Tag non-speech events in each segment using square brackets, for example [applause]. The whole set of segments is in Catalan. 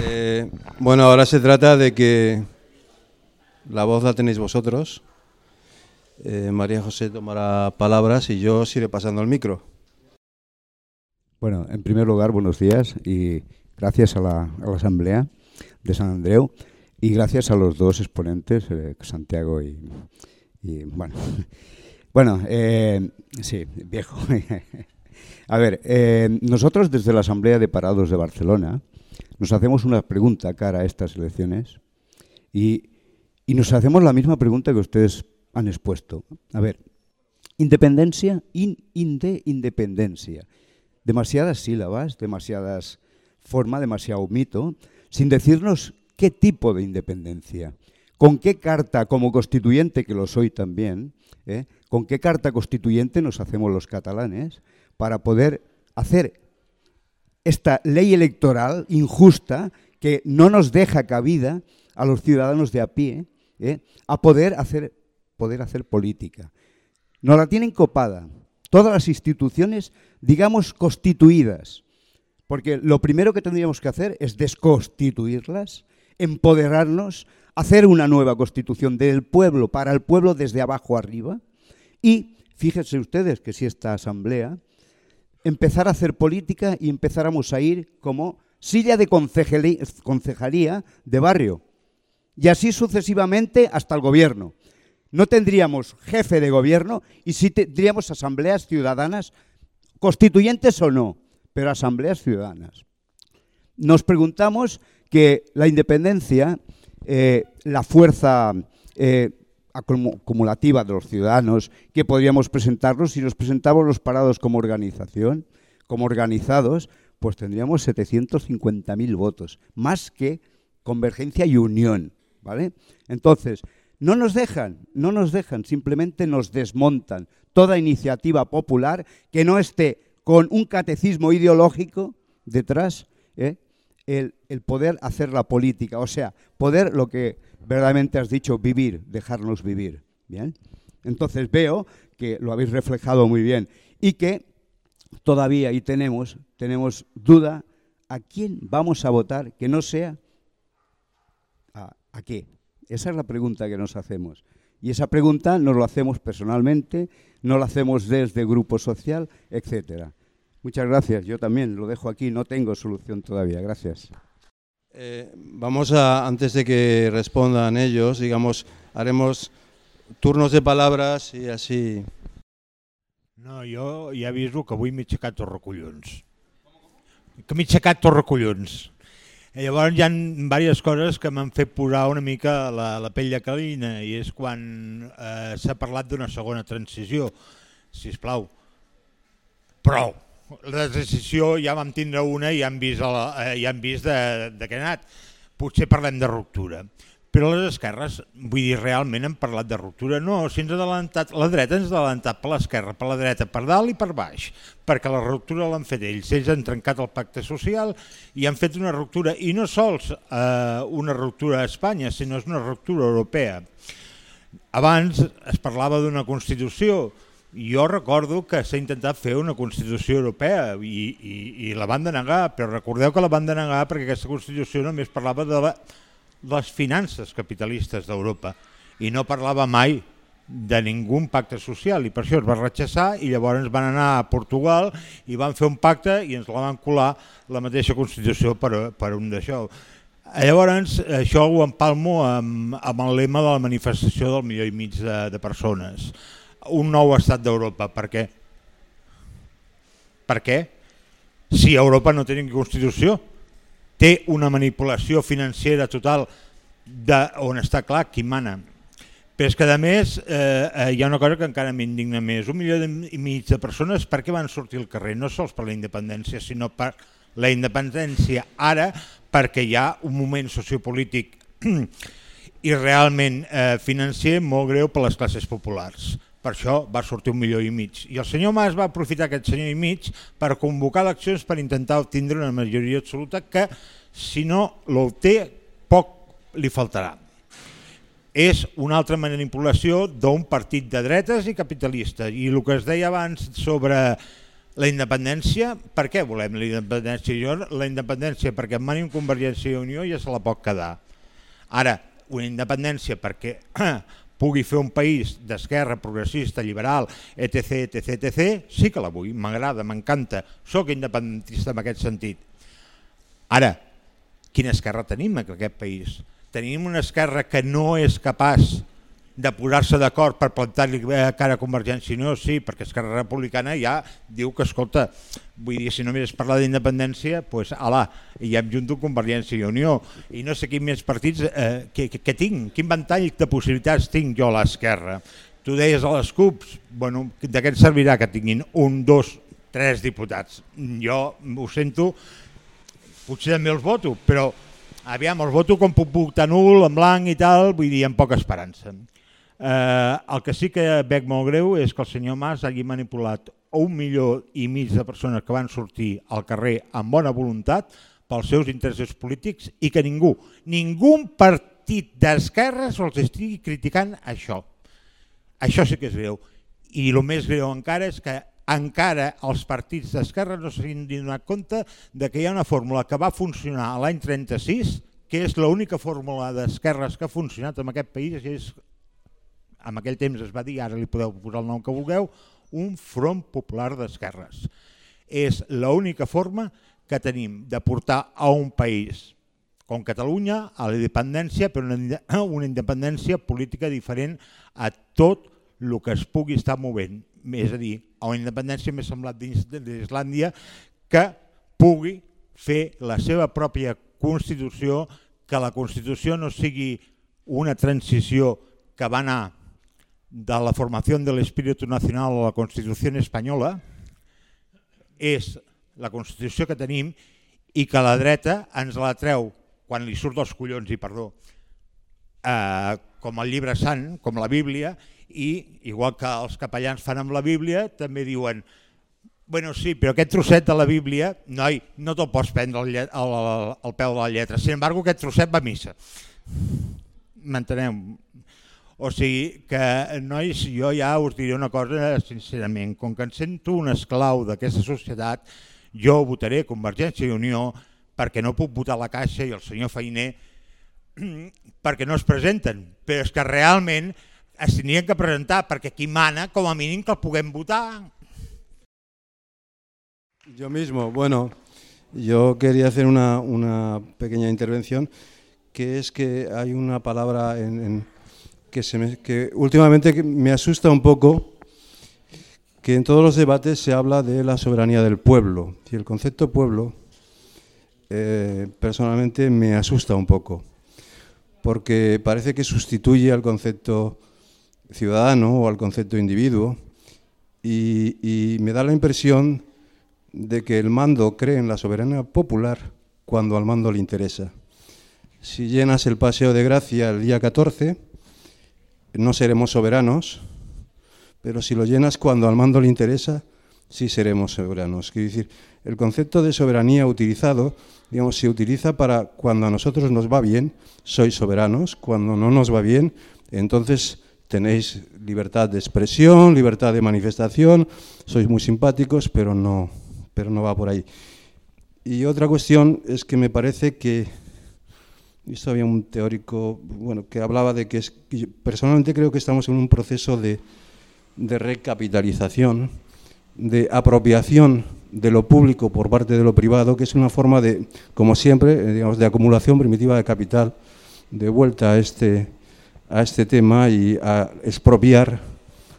Eh, bueno, ahora se trata de que la voz la tenéis vosotros. Eh, María José tomará palabras y yo os iré pasando el micro. Bueno, en primer lugar, buenos días y gracias a la, Asamblea de San Andreu y gracias a los dos exponentes, eh, Santiago y, bueno, [laughs] bueno, sí, viejo. [laughs] a ver, nosotros desde la Asamblea de Parados de Barcelona nos hacemos una pregunta cara a estas elecciones y, y nos hacemos la misma pregunta que ustedes han expuesto. A ver, independencia, in, inde, independencia. Demasiadas sílabas, demasiadas forma, demasiado mito, sin decirnos qué tipo de independencia, con qué carta como constituyente, que lo soy también, ¿eh? con qué carta constituyente nos hacemos los catalanes para poder hacer esta ley electoral injusta que no nos deja cabida a los ciudadanos de a pie ¿eh? a poder hacer, poder hacer política. Nos la tienen copada todas las instituciones, digamos, constituidas, porque lo primero que tendríamos que hacer es desconstituirlas, empoderarnos, hacer una nueva constitución del pueblo, para el pueblo desde abajo arriba, y fíjense ustedes que si esta asamblea empezar a hacer política y empezáramos a ir como silla de concejalía de barrio. Y así sucesivamente hasta el gobierno. No tendríamos jefe de gobierno y sí tendríamos asambleas ciudadanas, constituyentes o no, pero asambleas ciudadanas. Nos preguntamos que la independencia, eh, la fuerza eh, acumulativa de los ciudadanos que podríamos presentarnos, si nos presentamos los parados como organización, como organizados, pues tendríamos 750.000 votos, más que Convergencia y Unión, ¿vale? Entonces, no nos dejan, no nos dejan, simplemente nos desmontan toda iniciativa popular que no esté con un catecismo ideológico detrás, ¿eh? el, el poder hacer la política, o sea, poder lo que verdaderamente has dicho, vivir, dejarnos vivir. Bien. Entonces veo que lo habéis reflejado muy bien y que todavía y tenemos, tenemos duda a quién vamos a votar que no sea a, a qué. Esa es la pregunta que nos hacemos. Y esa pregunta nos lo hacemos personalmente, no la hacemos desde grupo social, etcétera. Muchas gracias. Yo también lo dejo aquí, no tengo solución todavía. Gracias. Eh, vamos a, antes de que respondan ellos, digamos, haremos turnos de palabras i així... No, jo ja aviso que avui m'he aixecat tots recollons. Que m'he aixecat tots recollons. I llavors hi ha diverses coses que m'han fet posar una mica la, la pell de calina i és quan eh, s'ha parlat d'una segona transició. Si us plau, prou la decisió ja vam tindre una i ja hem vist, la, eh, ja hem vist de, de què ha anat. Potser parlem de ruptura. Però les esquerres, vull dir, realment hem parlat de ruptura. No, si ens ha adelantat, la dreta ens ha adelantat per l'esquerra, per la dreta, per dalt i per baix, perquè la ruptura l'han fet ells. Ells han trencat el pacte social i han fet una ruptura, i no sols eh, una ruptura a Espanya, sinó és una ruptura europea. Abans es parlava d'una Constitució, jo recordo que s'ha intentat fer una Constitució europea i, i, i la van denegar, però recordeu que la van denegar perquè aquesta Constitució només parlava de, la, les finances capitalistes d'Europa i no parlava mai de ningú pacte social i per això es va rechassar i llavors van anar a Portugal i van fer un pacte i ens la van colar la mateixa Constitució per, per un d'això. Llavors, això ho empalmo amb, amb el lema de la manifestació del milió i mig de, de persones un nou estat d'Europa. Per què? Per què? Si Europa no té ni Constitució, té una manipulació financera total de, on està clar qui mana. Però és que a més eh, eh, hi ha una cosa que encara m'indigna més. Un milió i mig de persones per què van sortir al carrer? No sols per la independència, sinó per la independència ara perquè hi ha un moment sociopolític [clears throat] i realment eh, financer molt greu per les classes populars per això va sortir un milió i mig. I el senyor Mas va aprofitar aquest senyor i mig per convocar eleccions per intentar obtindre una majoria absoluta que, si no l'obté, poc li faltarà. És una altra manipulació d'un partit de dretes i capitalistes. I el que es deia abans sobre La independència, per què volem la independència? Jo la independència perquè en Mani Convergència i Unió ja se la pot quedar. Ara, una independència perquè [clears throat] pugui fer un país d'esquerra, progressista, liberal, etc, etc, etc, sí que la vull, m'agrada, m'encanta, sóc independentista en aquest sentit. Ara, quina esquerra tenim en aquest país? Tenim una esquerra que no és capaç de posar-se d'acord per plantar-li cara a Convergència i Unió, sí, perquè Esquerra Republicana ja diu que, escolta, vull dir, si només es parla d'independència, doncs, ala, i ja em junto Convergència i Unió, i no sé quins més partits eh, que, que, que tinc, quin ventall de possibilitats tinc jo a l'esquerra. Tu deies a les CUPs, bueno, de què servirà que tinguin un, dos, tres diputats? Jo ho sento, potser també els voto, però aviam, els voto com puc votar nul, en blanc i tal, vull dir, amb poca esperança. Eh, el que sí que veig molt greu és que el senyor Mas hagi manipulat un milió i mig de persones que van sortir al carrer amb bona voluntat pels seus interessos polítics i que ningú, ningú partit d'esquerres els estigui criticant això. Això sí que és greu. I el més greu encara és que encara els partits d'esquerra no s'hagin donat compte de que hi ha una fórmula que va funcionar l'any 36, que és l'única fórmula d'esquerres que ha funcionat en aquest país i és en aquell temps es va dir, ara li podeu posar el nom que vulgueu, un front popular d'esquerres. És l'única forma que tenim de portar a un país com Catalunya a la independència, però una, [clears throat] una independència política diferent a tot el que es pugui estar movent. És a dir, a una independència més semblat d'Islàndia que pugui fer la seva pròpia Constitució, que la Constitució no sigui una transició que va anar de la formació de l'espíritu nacional a la Constitució espanyola és la Constitució que tenim i que la dreta ens la treu quan li surt dels collons, i perdó, eh, com el llibre sant, com la Bíblia, i igual que els capellans fan amb la Bíblia, també diuen bueno, sí, però aquest trosset de la Bíblia, noi, no te'l pots prendre al, al, al peu de la lletra. Sin embargo, aquest trosset va a missa. M'enteneu? O sigui que, nois, jo ja us diré una cosa sincerament, com que em sento un esclau d'aquesta societat, jo votaré Convergència i Unió perquè no puc votar la Caixa i el senyor Feiner [clears throat] perquè no es presenten, però és que realment es tenien que presentar perquè qui mana, com a mínim que el puguem votar. Yo mismo, bueno, yo quería hacer una, una pequeña intervención, que es que hay una palabra en, en que, se me, últimamente me asusta un poco que en todos los debates se habla de la soberanía del pueblo. Y el concepto pueblo eh, personalmente me asusta un poco, porque parece que sustituye al concepto ciudadano o al concepto individuo y, y me da la impresión de que el mando cree en la soberanía popular cuando al mando le interesa. Si llenas el Paseo de Gracia el día 14, no seremos soberanos, pero si lo llenas cuando al mando le interesa, sí seremos soberanos. Quiero decir, el concepto de soberanía utilizado, digamos, se utiliza para cuando a nosotros nos va bien, sois soberanos, cuando no nos va bien, entonces tenéis libertad de expresión, libertad de manifestación, sois muy simpáticos, pero no, pero no va por ahí. Y otra cuestión es que me parece que esto había un teórico bueno, que hablaba de que, es, personalmente creo que estamos en un proceso de, de recapitalización, de apropiación de lo público por parte de lo privado, que es una forma de, como siempre, eh, digamos, de acumulación primitiva de capital, de vuelta a este, a este tema y a expropiar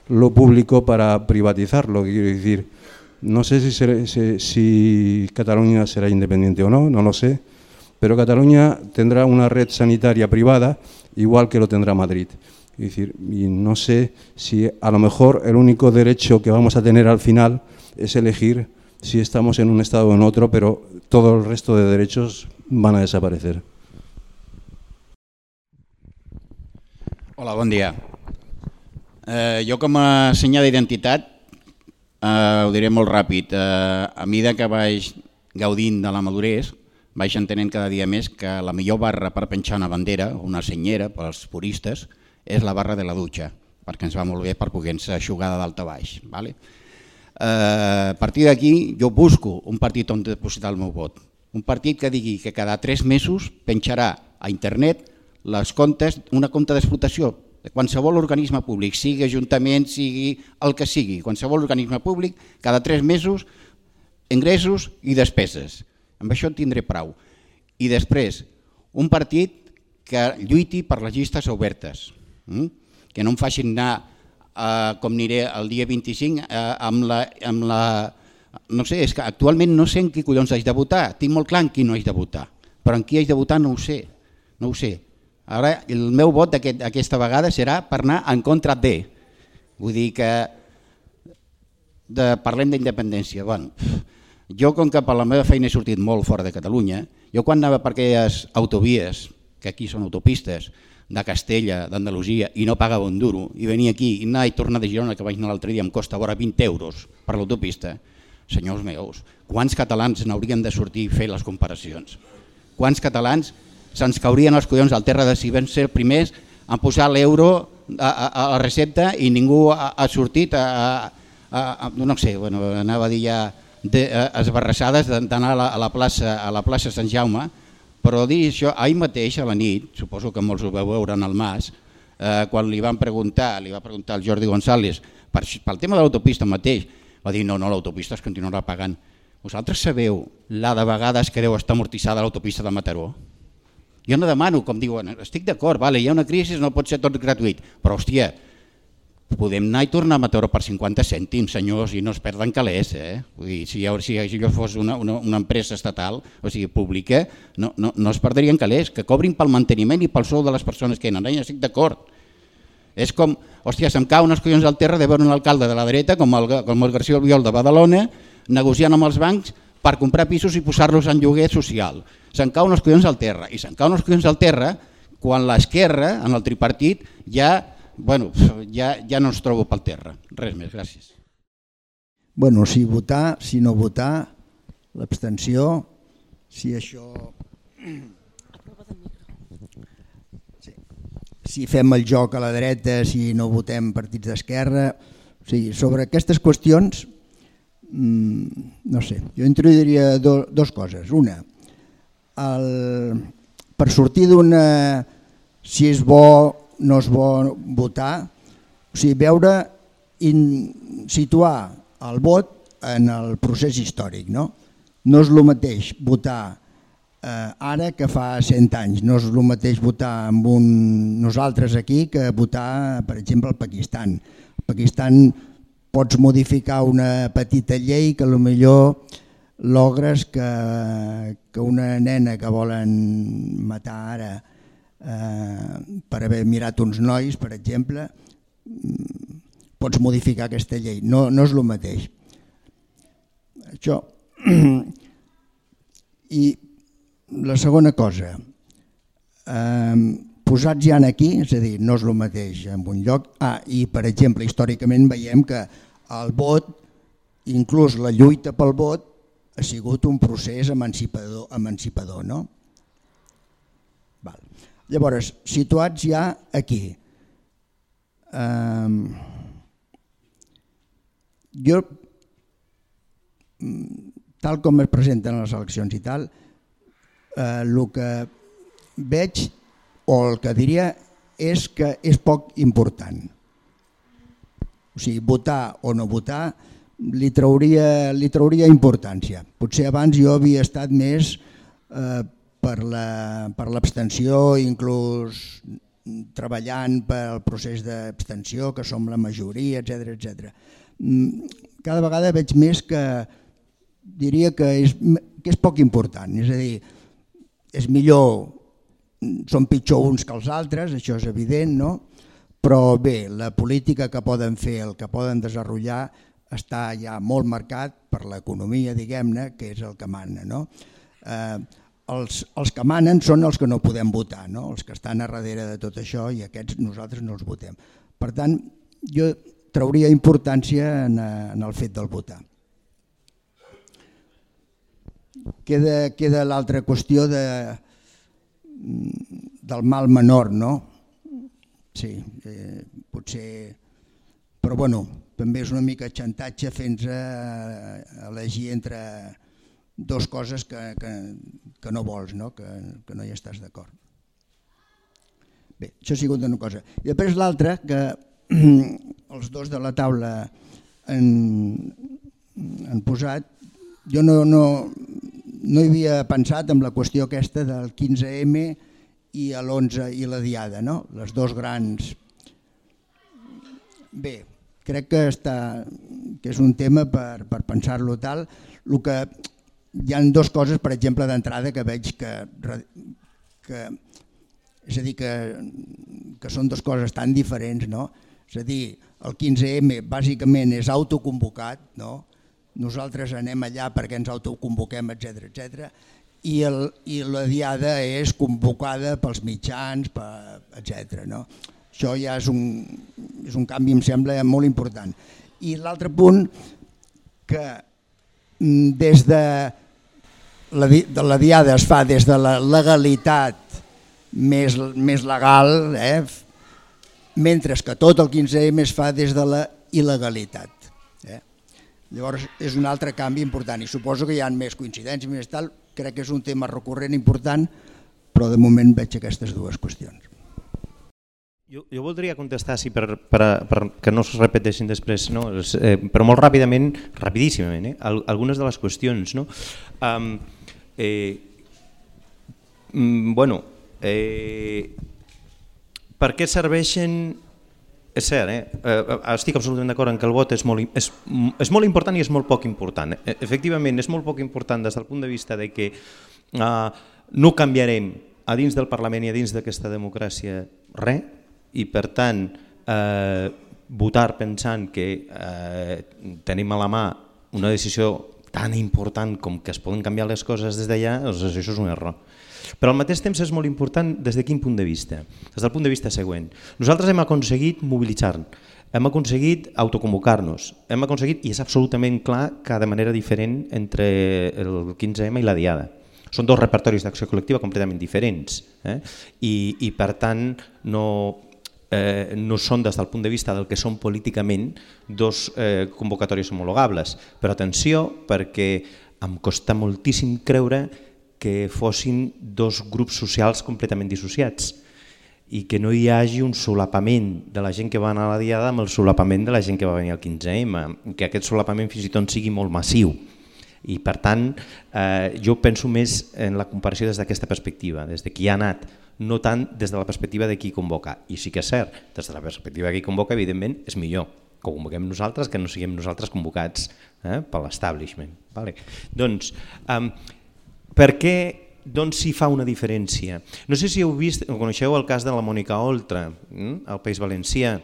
lo público para privatizarlo. Quiero decir, no sé si, será, si, si Cataluña será independiente o no, no lo sé, pero Cataluña tendrá una red sanitaria privada igual que lo tendrá Madrid. Es decir, y no sé si a lo mejor el único derecho que vamos a tener al final es elegir si estamos en un estado o en otro, pero todo el resto de derechos van a desaparecer. Hola, bon dia. Eh, jo com a senyal d'identitat eh, ho diré molt ràpid. Eh, a que vaig gaudint de la madurez, vaig entenent cada dia més que la millor barra per penjar una bandera, una senyera per als puristes, és la barra de la dutxa, perquè ens va molt bé per poder-nos aixugar de dalt a baix. Vale? Eh, a partir d'aquí jo busco un partit on depositar el meu vot. Un partit que digui que cada tres mesos penjarà a internet les comptes, una compte d'explotació de qualsevol organisme públic, sigui ajuntament, sigui el que sigui, qualsevol organisme públic, cada tres mesos, ingressos i despeses. Amb això en tindré prou. I després, un partit que lluiti per les llistes obertes, hm? que no em facin anar, eh, com aniré el dia 25, eh, amb, la, amb la... No sé, és que actualment no sé en qui collons haig de votar, tinc molt clar en qui no haig de votar, però en qui haig de votar no ho sé, no ho sé Ara, el meu vot aquest, aquesta vegada serà per anar en contra de. Vull dir que de, parlem d'independència. Bueno, jo, com que per la meva feina he sortit molt fora de Catalunya, jo quan anava per aquelles autovies, que aquí són autopistes, de Castella, d'Andalusia, i no pagava un duro, i venia aquí, i anar i tornar de Girona, que vaig anar l'altre dia, em costa vora 20 euros per l'autopista, senyors meus, quants catalans n'haurien de sortir i fer les comparacions? Quants catalans se'ns caurien els collons al terra de si vam ser primers a posar l'euro a, a, a, la recepta i ningú ha, ha sortit a, a, a, no sé, bueno, anava a dir ja de, a, esbarrassades d'anar a, la, a, la plaça, a la plaça Sant Jaume, però dir això, ahir mateix a la nit, suposo que molts ho veu veure en el Mas, eh, quan li van preguntar, li va preguntar el Jordi González, per, pel tema de l'autopista mateix, va dir no, no, l'autopista es continuarà pagant. Vosaltres sabeu la de vegades que deu estar amortitzada l'autopista de Mataró? Jo no demano, com diuen, estic d'acord, vale, hi ha una crisi, no pot ser tot gratuït, però hòstia, podem anar i tornar a Mataró per 50 cèntims, senyors, i no es perden calés. Eh? Vull dir, si, si allò fos una, una, una empresa estatal, o sigui, pública, no, no, no es perdrien calés, que cobrin pel manteniment i pel sou de les persones que eren. Ja estic d'acord. És com, hòstia, se'm cau unes collons al terra de veure un alcalde de la dreta, com el, com el García Albiol de Badalona, negociant amb els bancs per comprar pisos i posar-los en lloguer social se'n cau unes collons al terra. I se'n cau unes collons al terra quan l'esquerra, en el tripartit, ja, bueno, ja, ja no ens trobo pel terra. Res més, gràcies. Bueno, si votar, si no votar, l'abstenció, si això... Sí. Si fem el joc a la dreta, si no votem partits d'esquerra... O sigui, sobre aquestes qüestions, mmm, no sé, jo introduiria do, dos coses. Una, el, per sortir d'una, si és bo, no és bo votar, o sigui, veure, in, situar el vot en el procés històric. No, no és el mateix votar eh, ara que fa 100 anys, no és el mateix votar amb un, nosaltres aquí que votar, per exemple, al Pakistan. Al Pakistan pots modificar una petita llei que millor logres que, que una nena que volen matar ara eh, per haver mirat uns nois, per exemple, mm, pots modificar aquesta llei. No, no és el mateix. Això. [clears throat] I la segona cosa, eh, posats ja aquí, és a dir, no és el mateix en un lloc. Ah, i per exemple, històricament veiem que el vot, inclús la lluita pel vot, ha sigut un procés emancipador, emancipador no? Llavors, situats ja aquí, eh, jo, tal com es presenten les eleccions i tal, eh, el que veig o el que diria és que és poc important. O sigui, votar o no votar li trauria, li trauria importància. Potser abans jo havia estat més eh, per l'abstenció, la, inclús treballant pel procés d'abstenció, que som la majoria, etc etc. Mm, cada vegada veig més que diria que és, que és poc important, és a dir, és millor, són pitjor uns que els altres, això és evident, no? però bé, la política que poden fer, el que poden desenvolupar, està ja molt marcat per l'economia, diguem-ne, que és el que mana. No? Eh, els, els que manen són els que no podem votar, no? els que estan a darrere de tot això i aquests nosaltres no els votem. Per tant, jo trauria importància en, eh, en el fet del votar. Queda, queda l'altra qüestió de, del mal menor, no? Sí, eh, potser... Però bueno, també és una mica xantatge fent-nos elegir entre dos coses que, que, que no vols, no? Que, que no hi estàs d'acord. Bé, això ha sigut una cosa. I després l'altra, que [clears throat] els dos de la taula han, han posat, jo no, no, no hi havia pensat en la qüestió aquesta del 15M i l'11 i la Diada, no? les dos grans... Bé, crec que, està, que és un tema per, per pensar-lo tal. El que hi han dues coses, per exemple, d'entrada que veig que, que és a dir, que, que són dues coses tan diferents, no? És a dir, el 15M bàsicament és autoconvocat, no? nosaltres anem allà perquè ens autoconvoquem, etc etc. I, el, i la diada és convocada pels mitjans, per, etc. No? Això ja és un, és un canvi, em sembla, molt important. I l'altre punt, que des de la, de la diada es fa des de la legalitat més, més legal, eh? mentre que tot el 15M es fa des de la il·legalitat. Eh? Llavors és un altre canvi important i suposo que hi ha més coincidències, més tal, crec que és un tema recurrent important, però de moment veig aquestes dues qüestions. Jo, jo voldria contestar, sí, per, per, per que no es repeteixin després, no? eh, però molt ràpidament, rapidíssimament, eh? algunes de les qüestions. No? Um, eh, mm, bueno, eh, per què serveixen és cert, eh? eh estic absolutament d'acord en que el vot és molt, és, és molt important i és molt poc important. Eh, efectivament, és molt poc important des del punt de vista de que eh, no canviarem a dins del Parlament i a dins d'aquesta democràcia res i per tant eh, votar pensant que eh, tenim a la mà una decisió tan important com que es poden canviar les coses des d'allà, doncs això és un error. Però al mateix temps és molt important des de quin punt de vista? Des del punt de vista següent. Nosaltres hem aconseguit mobilitzar hem aconseguit autoconvocar-nos, hem aconseguit, i és absolutament clar que de manera diferent entre el 15M i la Diada. Són dos repertoris d'acció col·lectiva completament diferents eh? I, i per tant no, eh, no són des del punt de vista del que són políticament dos eh, convocatòries homologables. Però atenció perquè em costa moltíssim creure que fossin dos grups socials completament dissociats i que no hi hagi un solapament de la gent que va anar a la Diada amb el solapament de la gent que va venir al 15M, que aquest solapament fins i tot sigui molt massiu. I per tant, eh, jo penso més en la comparació des d'aquesta perspectiva, des de qui ha anat, no tant des de la perspectiva de qui convoca. I sí que és cert, des de la perspectiva de qui convoca, evidentment, és millor que convoquem nosaltres que no siguem nosaltres convocats eh, per l'establishment. Vale. Doncs, eh, per què doncs s'hi fa una diferència? No sé si heu vist, coneixeu el cas de la Mònica Oltra, hm, al País Valencià.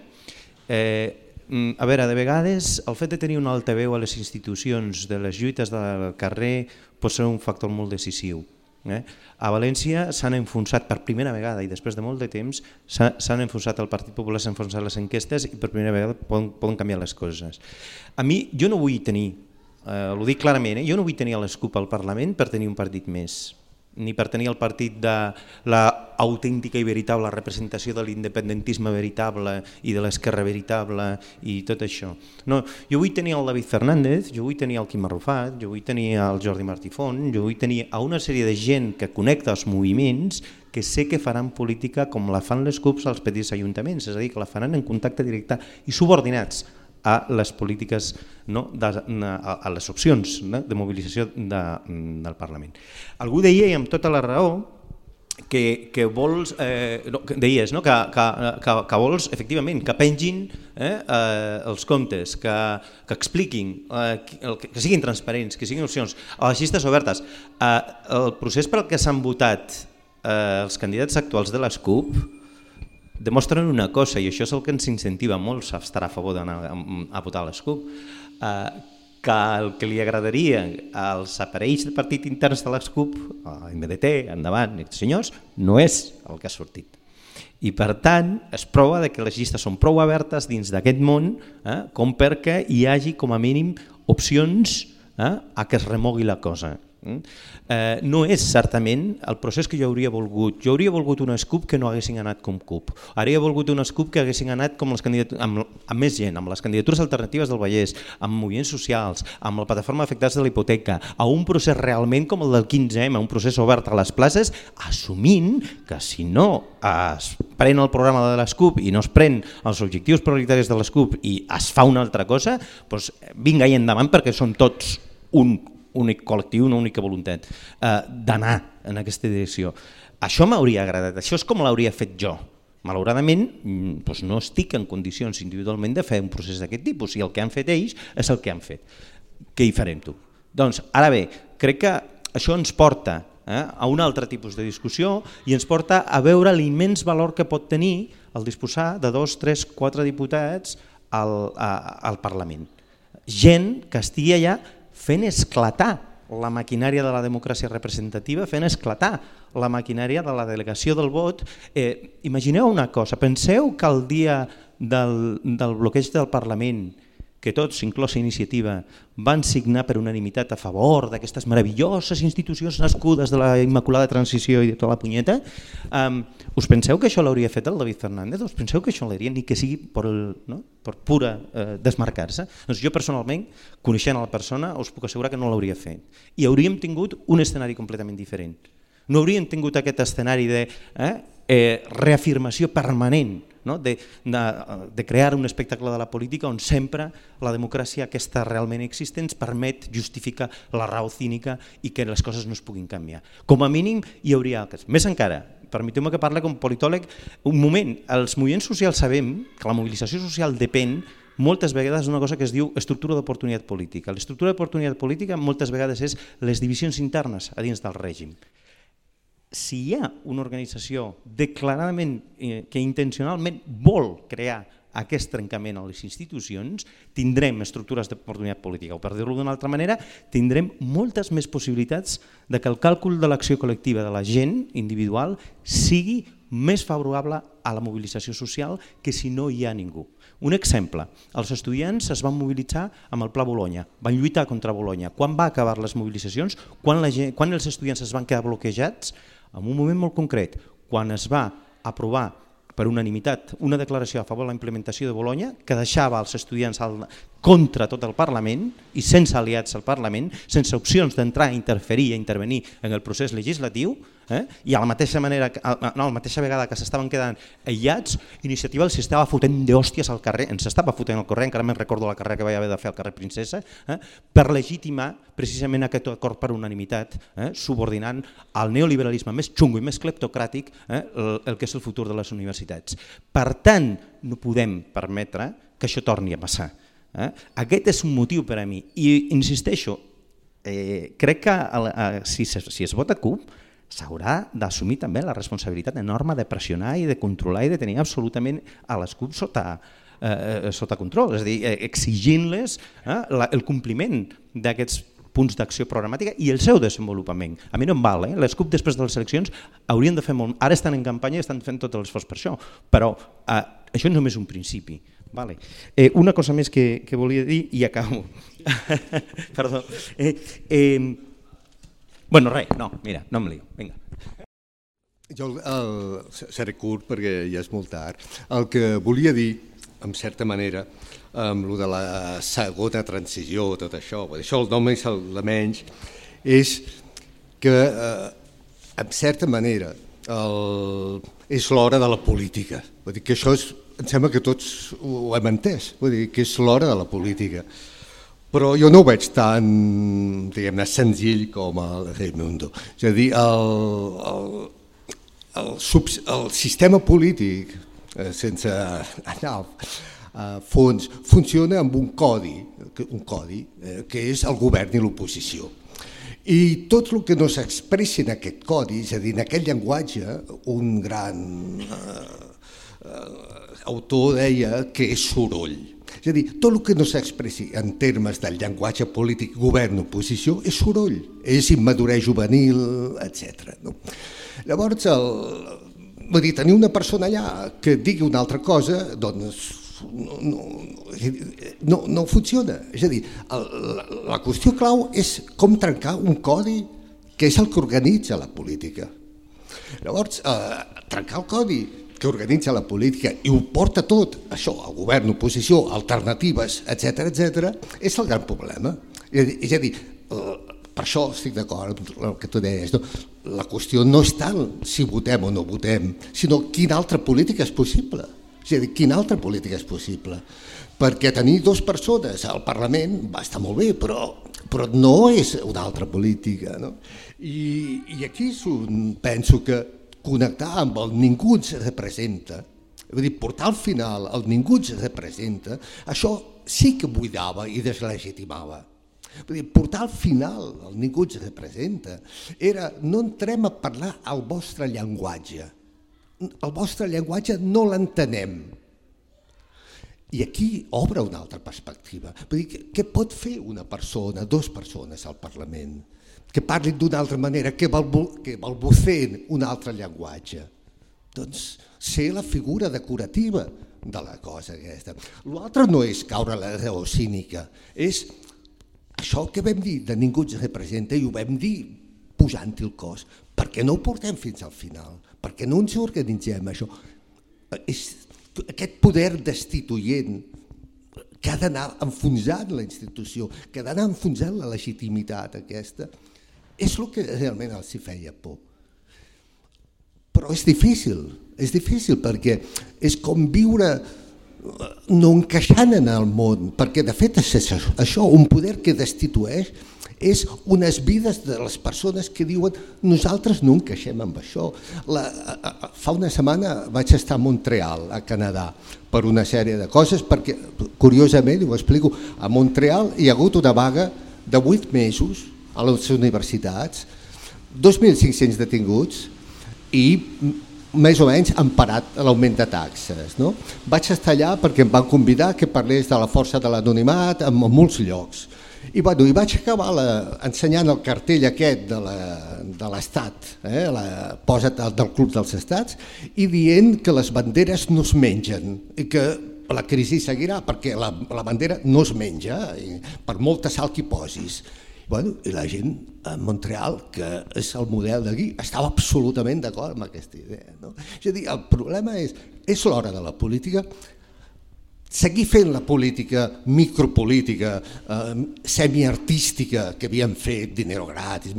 Eh, hm, a veure, de vegades el fet de tenir una alta veu a les institucions de les lluites del carrer pot ser un factor molt decisiu. Eh? A València s'han enfonsat per primera vegada i després de molt de temps s'han enfonsat el Partit Popular, s'han enfonsat les enquestes i per primera vegada poden, poden canviar les coses. A mi, jo no vull tenir eh, ho dic clarament, eh? jo no vull tenir l'escup al Parlament per tenir un partit més, ni per tenir el partit de l'autèntica i veritable representació de l'independentisme veritable i de l'esquerra veritable i tot això. No, jo vull tenir el David Fernández, jo vull tenir el Quim Arrufat, jo vull tenir el Jordi Martí Font, jo vull tenir a una sèrie de gent que connecta els moviments que sé que faran política com la fan les CUPs als petits ajuntaments, és a dir, que la faran en contacte directe i subordinats a les polítiques, no, de, a, a les opcions no, de mobilització de, del Parlament. Algú deia, i amb tota la raó, que, que vols, eh, no, que deies, no? que, que, que, que vols efectivament que pengin eh, eh, els comptes, que, que expliquin, eh, que, que siguin transparents, que siguin opcions, a les llistes obertes. Eh, el procés per al que s'han votat eh, els candidats actuals de les CUP demostren una cosa, i això és el que ens incentiva molt a estar a favor d'anar a votar a les CUP, eh, que el que li agradaria als aparells de partit interns de les CUP, a MDT, endavant, senyors, no és el que ha sortit. I per tant es prova de que les llistes són prou obertes dins d'aquest món eh, com perquè hi hagi com a mínim opcions eh, a que es remogui la cosa. Mm? Eh, no és certament el procés que jo hauria volgut. Jo hauria volgut un SCUP que no haguessin anat com CUP. Hauria volgut un SCUP que haguessin anat com les amb, amb més gent, amb les candidatures alternatives del Vallès, amb moviments socials, amb la plataforma afectats de la hipoteca, a un procés realment com el del 15M, un procés obert a les places, assumint que si no es pren el programa de l'ESCUP i no es pren els objectius prioritaris de l'ESCUP i es fa una altra cosa, doncs vinga i endavant perquè són tots un únic col·lectiu, una única voluntat, eh, d'anar en aquesta direcció. Això m'hauria agradat, això és com l'hauria fet jo. Malauradament, mm, doncs no estic en condicions individualment de fer un procés d'aquest tipus i el que han fet ells és el que han fet. Què hi farem tu? Doncs, ara bé, crec que això ens porta eh, a un altre tipus de discussió i ens porta a veure l'immens valor que pot tenir el disposar de dos, tres, quatre diputats al, a, al Parlament. Gent que estigui allà fent esclatar la maquinària de la democràcia representativa, fent esclatar la maquinària de la delegació del vot. Eh, imagineu una cosa, penseu que el dia del, del bloqueig del Parlament que tots, inclosa iniciativa, van signar per unanimitat a favor d'aquestes meravelloses institucions nascudes de la Immaculada Transició i de tota la punyeta, um, us penseu que això l'hauria fet el David Fernández? Us penseu que això l'hauria ni que sigui per, el, no? per pura eh, desmarcar-se? Doncs jo personalment, coneixent la persona, us puc assegurar que no l'hauria fet. I hauríem tingut un escenari completament diferent. No hauríem tingut aquest escenari de eh, eh, reafirmació permanent no? de, de, de crear un espectacle de la política on sempre la democràcia aquesta realment existent permet justificar la raó cínica i que les coses no es puguin canviar. Com a mínim hi hauria... Més encara, permeteu-me que parli com politòleg, un moment, els moviments socials sabem que la mobilització social depèn moltes vegades d'una cosa que es diu estructura d'oportunitat política. L'estructura d'oportunitat política moltes vegades és les divisions internes a dins del règim si hi ha una organització declaradament eh, que intencionalment vol crear aquest trencament a les institucions, tindrem estructures d'oportunitat política, o per dir-ho d'una altra manera, tindrem moltes més possibilitats de que el càlcul de l'acció col·lectiva de la gent individual sigui més favorable a la mobilització social que si no hi ha ningú. Un exemple, els estudiants es van mobilitzar amb el Pla Bologna, van lluitar contra Bologna. Quan va acabar les mobilitzacions? Quan, la gent, quan els estudiants es van quedar bloquejats? En un moment molt concret, quan es va aprovar per unanimitat una declaració a favor de la implementació de Bologna que deixava els estudiants al, contra tot el Parlament i sense aliats al Parlament, sense opcions d'entrar a interferir i a intervenir en el procés legislatiu, eh? i a la mateixa manera, no, a la mateixa vegada que s'estaven quedant aïllats, Iniciativa els estava fotent d'hòsties al carrer, ens estava fotent al carrer, encara me'n recordo la carrera que vaig haver de fer al carrer Princesa, eh? per legitimar precisament aquest acord per unanimitat, eh? subordinant al neoliberalisme més xungo i més cleptocràtic eh? el, el que és el futur de les universitats. Per tant, no podem permetre que això torni a passar. Eh? Aquest és un motiu per a mi. I insisteixo, eh, crec que eh, si, si es vota CUP, s'haurà d'assumir també la responsabilitat enorme de pressionar i de controlar i de tenir absolutament a les CUP sota, eh, sota control, és a dir, eh, exigint-les eh, el compliment d'aquests punts d'acció programàtica i el seu desenvolupament. A mi no em val, eh? les CUP després de les eleccions haurien de fer molt... Ara estan en campanya i estan fent tot l'esforç per això, però eh, això és només un principi. Vale. Eh, una cosa més que, que volia dir i acabo. [laughs] Perdó. Eh, eh, Bueno, res, no, mira, no em lio, vinga. Jo el, seré curt perquè ja és molt tard. El que volia dir, en certa manera, amb lo de la segona transició, tot això, això el nom és el de menys, és que, eh, en certa manera, el, és l'hora de la política. Vull dir que això és, em sembla que tots ho hem entès, vull dir que és l'hora de la política. Però jo no ho veig tan diguem senzill com el Raimundo. És a dir, el, el, el, sub, el sistema polític, eh, sense anar a fons, funciona amb un codi, un codi eh, que és el govern i l'oposició. I tot el que no s'expressi en aquest codi, és a dir, en aquest llenguatge, un gran eh, eh, autor deia que és soroll és a dir, tot el que no s'expressi en termes del llenguatge polític, govern, oposició, és soroll, és immadurez juvenil, etc. No? Llavors, el, vull dir, tenir una persona allà que digui una altra cosa, doncs no, no, no, no funciona. És a dir, el, la, la qüestió clau és com trencar un codi que és el que organitza la política. Llavors, eh, trencar el codi que organitza la política i ho porta tot, això, el govern, oposició, alternatives, etc etc, és el gran problema. És a dir, per això estic d'acord amb el que tu deies, no? la qüestió no és tant si votem o no votem, sinó quina altra política és possible. És a dir, quina altra política és possible. Perquè tenir dues persones al Parlament va estar molt bé, però, però no és una altra política. No? I, I aquí penso que connectar amb el ningú ens representa, vull dir, portar al final el ningú ens representa, això sí que buidava i deslegitimava. Vull dir, portar al final el ningú ens representa era no entrem a parlar el vostre llenguatge. El vostre llenguatge no l'entenem. I aquí obre una altra perspectiva. Vull dir, què pot fer una persona, dues persones al Parlament? Que parlin d'una altra manera, que, balbu que balbuceen un altre llenguatge. Doncs ser la figura decorativa de la cosa aquesta. L'altre no és caure la raó cínica, és això que vam dir de ningú ens representa i ho vam dir pujant-hi el cos. Per què no ho portem fins al final? Per què no ens organitzem això? És aquest poder destituent que ha d'anar enfonsant la institució, que ha d'anar enfonsant la legitimitat aquesta, és el que realment els feia por. Però és difícil, és difícil perquè és com viure eh, no encaixant en el món, perquè de fet és això, un poder que destitueix és unes vides de les persones que diuen nosaltres no encaixem amb això. La, fa una setmana vaig estar a Montreal, a Canadà, per una sèrie de coses, perquè curiosament, ho explico, a Montreal hi ha hagut una vaga de 8 mesos a les universitats, 2.500 detinguts i més o menys han parat l'augment de taxes. No? Vaig estar allà perquè em van convidar que parlés de la força de l'anonimat en molts llocs. I, bueno, i vaig acabar la, ensenyant el cartell aquest de l'Estat, eh, la, posa't del Club dels Estats, i dient que les banderes no es mengen i que la crisi seguirà perquè la, la bandera no es menja, i per molta sal que posis. Bueno, I la gent a Montreal, que és el model d'aquí, estava absolutament d'acord amb aquesta idea. No? És a dir, el problema és, és l'hora de la política, seguir fent la política micropolítica, eh, semiartística que havíem fet, dinero gratis,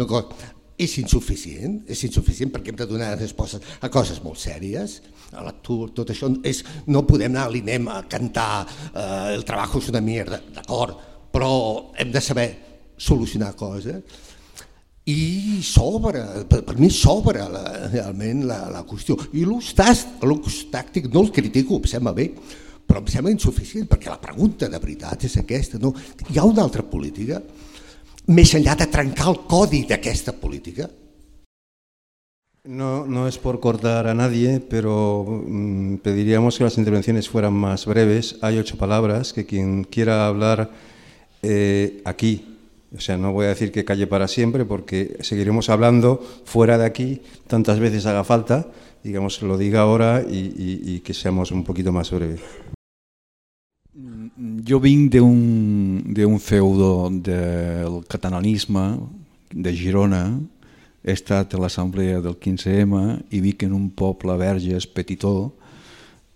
és insuficient, és insuficient perquè hem de donar respostes a coses molt sèries, a l'atur, tot això, és, no podem anar a l'INEM a cantar eh, el treball és una mierda, d'acord, però hem de saber solucionar coses i s'obre, per, per mi s'obre realment la, la qüestió. I l'ús tàctic no el critico, em sembla bé, però em sembla insuficient, perquè la pregunta de veritat és aquesta. No? Hi ha una altra política, més enllà de trencar el codi d'aquesta política? No, no es por cortar a nadie, pero mmm, pediríamos que las intervenciones fueran más breves. Hay ocho palabras que quien quiera hablar eh, aquí O sea, no voy a decir que calle para siempre porque seguiremos hablando fuera de aquí tantas veces haga falta, digamos lo diga ahora y, y, y que seamos un poquito más breves. Jo vinc d'un feudo del catalanisme de Girona, he estat a l'assemblea del 15M i vic en un poble verges petitó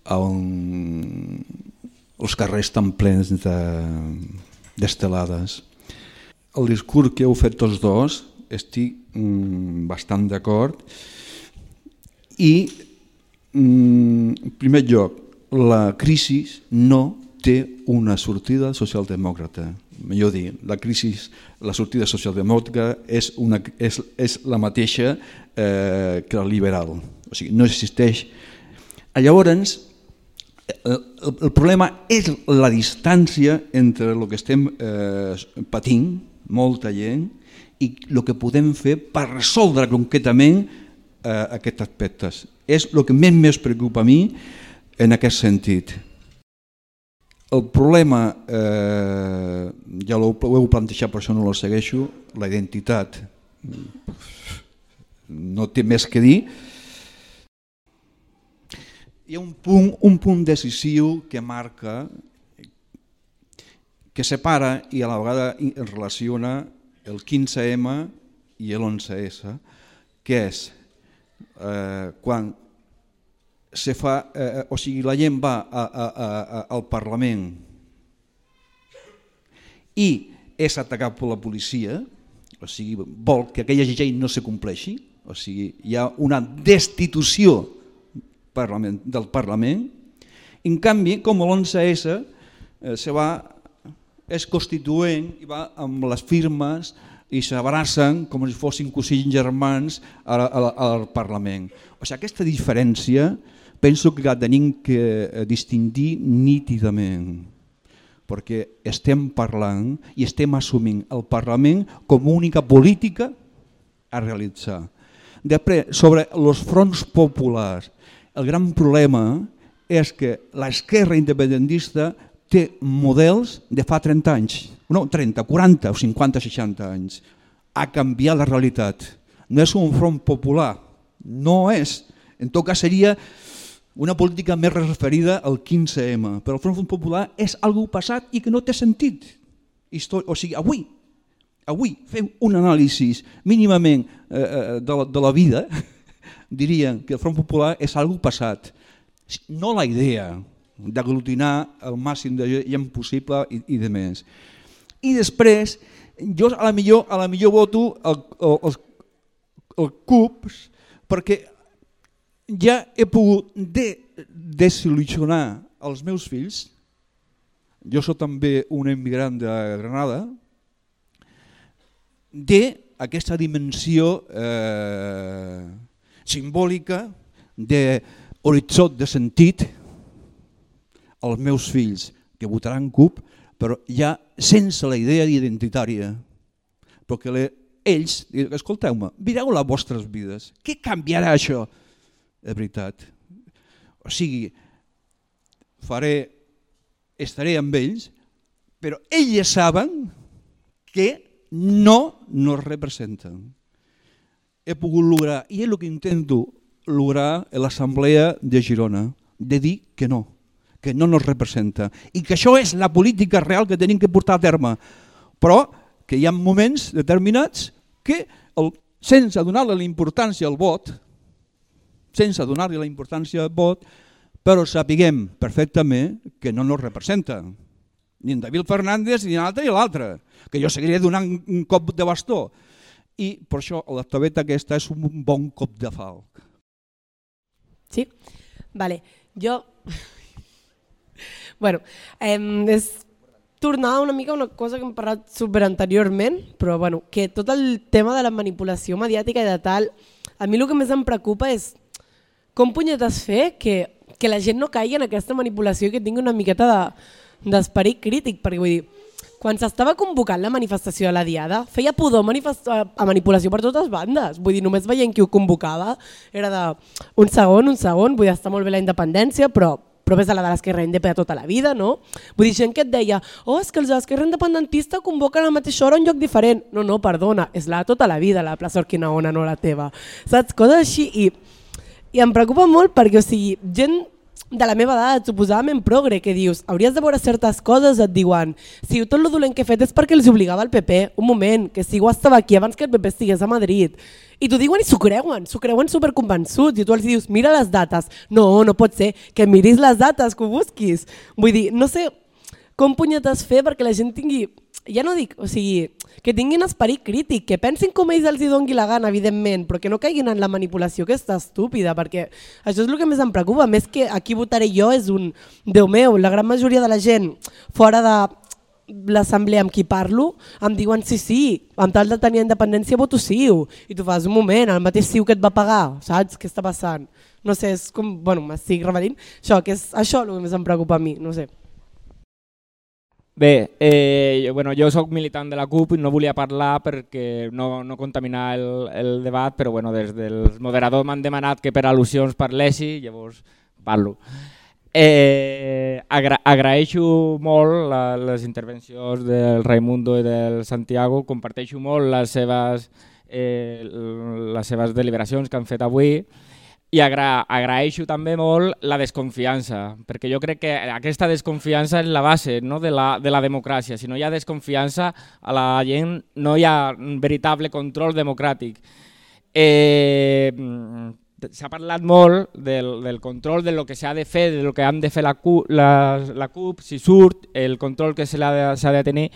on els carrers estan plens d'estelades. De, el discurs que heu fet tots dos estic mm, bastant d'acord. I mm, en primer lloc la crisi no té una sortida socialdemòcrata. Millor dir, la crisi, la sortida socialdemòcrata és, una, és, és la mateixa eh, que la liberal. O sigui, no existeix. Llavors el, el problema és la distància entre el que estem eh, patint molta gent, i el que podem fer per resoldre concretament eh, aquests aspectes. És el que més més preocupa a mi en aquest sentit. El problema, eh, ja ho, heu plantejat, per això no el segueixo, la identitat no té més que dir. Hi ha un punt, un punt decisiu que marca que separa i a la vegada relaciona el 15M i l'11S, que és eh, quan se fa, eh, o sigui, la gent va a, a, a, al Parlament i és atacat per la policia, o sigui, vol que aquella llei no se compleixi, o sigui, hi ha una destitució parlament, del Parlament, en canvi, com l'11S eh, se va, és constituent i va amb les firmes i s'abracen com si fossin cosins germans al, al, al Parlament. O sigui, aquesta diferència penso que la tenim que eh, distingir nítidament perquè estem parlant i estem assumint el Parlament com a única política a realitzar. Després, sobre els fronts populars, el gran problema és que l'esquerra independentista té models de fa 30 anys, no, 30, 40 o 50, 60 anys. Ha canviat la realitat. No és un front popular, no és. En tot cas seria una política més referida al 15M, però el Front Popular és algo passat i que no té sentit. O sigui, avui, avui fem un anàlisi mínimament eh, eh, de, la, de la vida, [laughs] dirien que el Front Popular és algo passat. No la idea d'aglutinar el màxim de gent possible i, i de més. I després, jo a la millor, a la millor voto el, el, el, el CUPS perquè ja he pogut de desil·lusionar els meus fills, jo sóc també un emigrant de Granada, de aquesta dimensió eh, simbòlica d'horitzó de sentit als meus fills que votaran CUP, però ja sense la idea identitària, perquè le, ells, escolteu-me, mireu les vostres vides, què canviarà això? de veritat. O sigui, faré, estaré amb ells, però ells saben que no nos representen. He pogut lograr, i és el que intento lograr a l'Assemblea de Girona, de dir que no, que no nos representa, i que això és la política real que tenim que portar a terme, però que hi ha moments determinats que, el, sense donar-li la importància al vot, sense donar-li la importància al vot, però sapiguem perfectament que no nos representa, ni en David Fernández ni l'altre ni l'altre, que jo seguiré donant un cop de bastó. I per això la tabeta aquesta és un bon cop de falc. Sí? Vale. Jo... bueno, eh, és tornar una mica a una cosa que hem parlat super anteriorment, però bueno, que tot el tema de la manipulació mediàtica i de tal, a mi el que més em preocupa és com punyetes fer que, que la gent no caigui en aquesta manipulació i que tingui una miqueta d'esperit de, crític, perquè vull dir, quan s'estava convocant la manifestació de la Diada, feia pudor a manipulació per totes bandes. Vull dir, només veient qui ho convocava, era de un segon, un segon, vull dir, està molt bé la independència, però però ves a la de l'esquerra independentista tota la vida, no? Vull dir, gent que et deia, oh, és que els de l'esquerra independentista convoquen a la mateixa hora un lloc diferent. No, no, perdona, és la tota la vida, la plaça Orquinaona, no la teva. Saps? Coses així i i em preocupa molt perquè, o sigui, gent de la meva edat, suposadament progre, que dius, hauries de veure certes coses, et diuen, si tot lo dolent que he fet és perquè els obligava el PP, un moment, que si ho estava aquí abans que el PP estigués a Madrid, i t'ho diuen i s'ho creuen, s'ho creuen superconvençuts, i tu els dius, mira les dates, no, no pot ser, que miris les dates, que ho busquis, vull dir, no sé com punyetes fer perquè la gent tingui, ja no dic, o sigui, que tinguin esperit crític, que pensin com ells els hi la gana, evidentment, però que no caiguin en la manipulació que està estúpida, perquè això és el que més em preocupa, més que aquí votaré jo és un, Déu meu, la gran majoria de la gent fora de l'assemblea amb qui parlo em diuen sí, sí, amb tal de tenir independència voto sí, i tu fas un moment, el mateix sí que et va pagar, saps? Què està passant? No sé, és com, bueno, m'estic revelint, això, que és això el que més em preocupa a mi, no sé. Bé, eh, bueno, jo sóc militant de la CUP i no volia parlar perquè no, no contaminar el, el debat, però bueno, des del moderador m'han demanat que per al·lusions parlessi, llavors parlo. Eh, agra agraeixo molt la, les intervencions del Raimundo i del Santiago, comparteixo molt les seves, eh, les seves deliberacions que han fet avui. I agra agraeixo també molt la desconfiança, perquè jo crec que aquesta desconfiança és la base no, de, la, de la democràcia. Si no hi ha desconfiança, a la gent no hi ha un veritable control democràtic. Eh, S'ha parlat molt del, del control de lo que s'ha de fer, de lo que han de fer la CUP, la, la CUP si surt, el control que s'ha de, de tenir.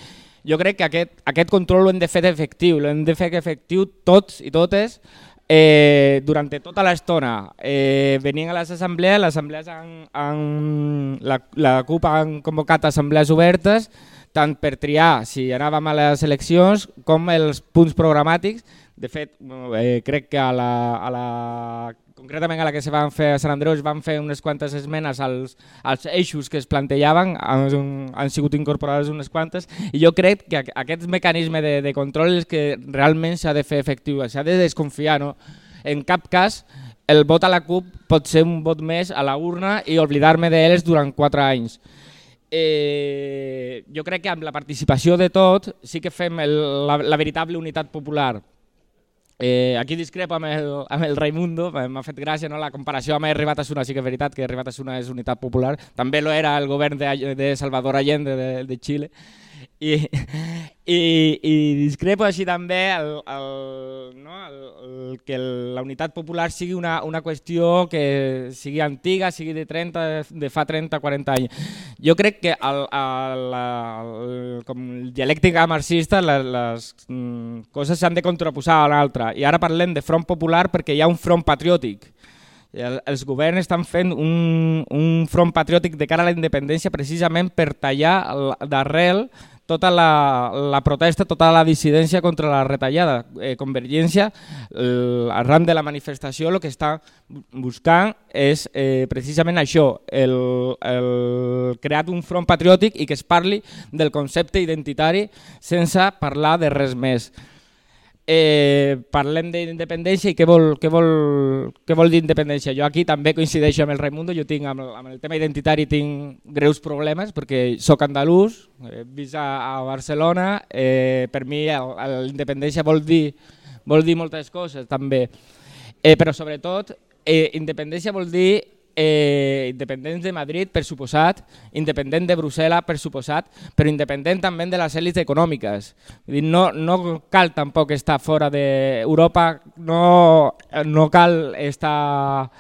Jo crec que aquest, aquest control ho hem de fer efectiu, l'hem de fer efectiu tots i totes, Eh, durant tota l'estona eh, venien a les assemblees, les assemblees han, han, la, la CUP han convocat assemblees obertes tant per triar si anàvem a les eleccions com els punts programàtics. De fet, eh, crec que a la, a la concretament a la que se van fer a Sant Andreu es van fer unes quantes esmenes als, als eixos que es plantejaven, han, han sigut incorporades unes quantes, i jo crec que aquest mecanisme de, de control és que realment s'ha de fer efectiu, s'ha de desconfiar. No? En cap cas el vot a la CUP pot ser un vot més a la urna i oblidar-me d'ells durant quatre anys. Eh, jo crec que amb la participació de tot sí que fem el, la, la veritable unitat popular, Eh, aquí discrepo amb el, amb el Raimundo, m'ha fet gràcia no? la comparació amb Arribat a Suna, sí que és veritat que Arribat a Suna és unitat popular, també lo era el govern de, de Salvador Allende de, de Xile, i, [laughs] i, i discrepo així també el, el, no, el, el, que la unitat popular sigui una, una qüestió que sigui antiga, sigui de 30, de fa 30-40 anys. Jo crec que el, el, el, com el dialèctica marxista les, les mm, coses s'han de contraposar a l'altra i ara parlem de front popular perquè hi ha un front patriòtic. El, els governs estan fent un, un front patriòtic de cara a la independència precisament per tallar d'arrel tota la, la protesta, tota la dissidència contra la retallada. Eh, Convergència, eh, arran de la manifestació, el que està buscant és eh, precisament això, el, el crear un front patriòtic i que es parli del concepte identitari sense parlar de res més eh, parlem d'independència i què vol, què, vol, què vol dir independència. Jo aquí també coincideixo amb el Raimundo, jo tinc amb, amb el tema identitari tinc greus problemes perquè sóc andalús, he vist a, a Barcelona, eh, per mi l'independència vol dir, vol dir moltes coses també, eh, però sobretot eh, independència vol dir eh, independents de Madrid, per suposat, independent de Brussel·la, per suposat, però independent també de les èlits econòmiques. No, no cal tampoc estar fora d'Europa, no, no cal estar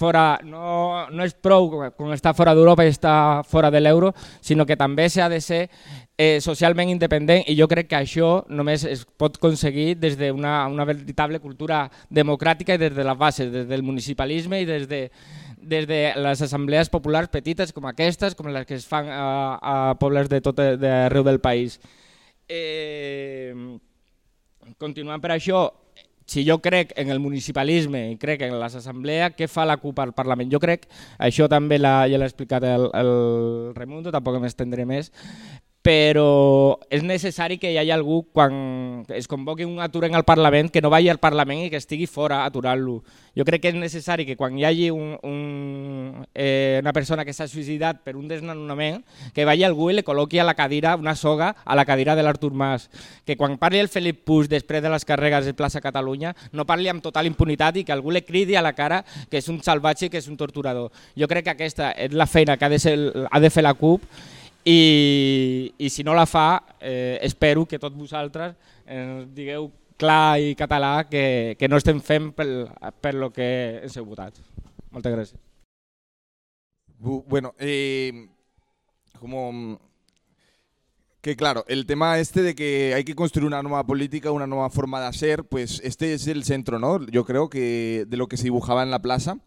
fora, no, no és prou com estar fora d'Europa i estar fora de l'euro, sinó que també s'ha de ser eh, socialment independent i jo crec que això només es pot aconseguir des d'una una veritable cultura democràtica i des de les bases, des del municipalisme i des de, des de les assemblees populars petites com aquestes, com les que es fan a, a pobles de tot arreu del país. Eh, continuant per això, si jo crec en el municipalisme i crec en les assemblees, què fa la CUP al Parlament? Jo crec, això també la, ja l'ha explicat el, el Raimundo, tampoc m'estendré més, però és necessari que hi hagi algú quan es convoqui un aturen al Parlament que no vagi al Parlament i que estigui fora aturant-lo. Jo crec que és necessari que quan hi hagi un, un, eh, una persona que s'ha suïcidat per un desnonament, que vagi algú i li col·loqui a la cadira una soga a la cadira de l'Artur Mas. Que quan parli el Felip Puig després de les carregues de plaça Catalunya no parli amb total impunitat i que algú li cridi a la cara que és un salvatge i que és un torturador. Jo crec que aquesta és la feina que ha de, ser, ha de fer la CUP i, i si no la fa, eh, espero que tots vosaltres ens digueu clar i català que, que no estem fent per, per lo que ens heu votat. Moltes gràcies. Bueno, eh, como que claro, el tema este de que hay que construir una nueva política, una nueva forma de hacer, pues este es el centro, ¿no? Yo creo que de lo que se dibujaba en la plaza.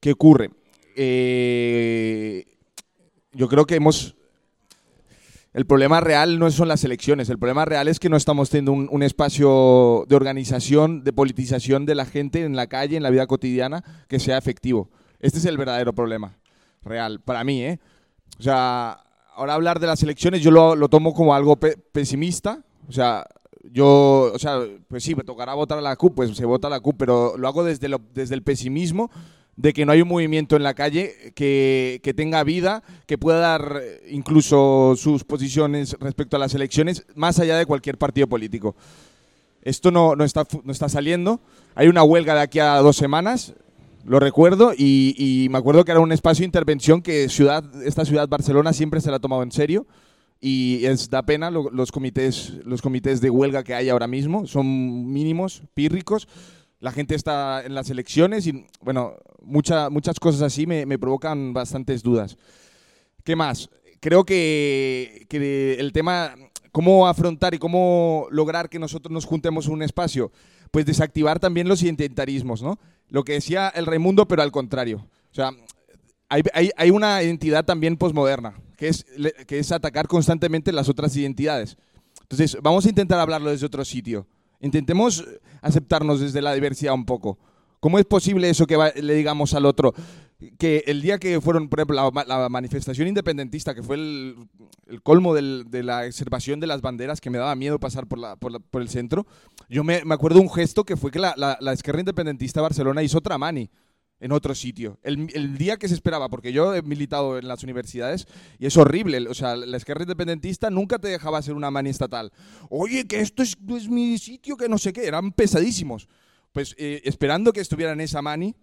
¿Qué ocurre? Eh, yo creo que hemos... El problema real no son las elecciones, el problema real es que no estamos teniendo un, espacio de organización, de politización de la gente en la calle, en la vida cotidiana, que sea efectivo. Este es el verdadero problema real, para mí. ¿eh? O sea, ahora hablar de las elecciones yo lo, tomo como algo pesimista. O sea, yo, o sea, pues sí, me tocará votar a la CUP, pues se vota a la CUP, pero lo hago desde, desde el pesimismo de que no hay un movimiento en la calle que, tenga vida, que pueda dar eh, incluso sus posiciones respecto a las elecciones, más allá de cualquier partido político. Esto no, está, no está saliendo. Hay una huelga de aquí a dos semanas. lo recuerdo y, y me acuerdo que era un espacio de intervención que ciudad, esta ciudad Barcelona siempre se la ha tomado en serio y es da pena lo- los comités los comités de huelga que hay ahora mismo son mínimos pírricos la gente está en las elecciones y bueno mucha- muchas cosas así me, provocan bastantes dudas qué más creo que, el tema cómo afrontar y cómo lograr que nosotros nos juntemos un espacio pues desactivar también los identitarismos no lo que decía el Raimundo pero al contrario o sea hay, hay- una identidad también posmoderna, que es, que es atacar constantemente las otras identidades. Entonces, vamos a intentar hablarlo desde otro sitio. Intentemos aceptarnos desde la diversidad un poco. ¿Cómo es posible eso que le digamos al otro? Que el día que fueron, por ejemplo, la, ma- la manifestación independentista, que fue el, colmo de la observación de las banderas, que me daba miedo pasar por, el centro, yo me, me acuerdo un gesto que fue que la, Esquerra Independentista de Barcelona hizo otra mani en otro sitio. El, el día que se esperaba, porque yo he militado en las universidades y es horrible. O sea, la izquierda independentista nunca te dejaba hacer una mani estatal. Oye, que esto es, es mi sitio, que no sé qué. Eran pesadísimos. Pues eh, esperando que estuvieran esa mani,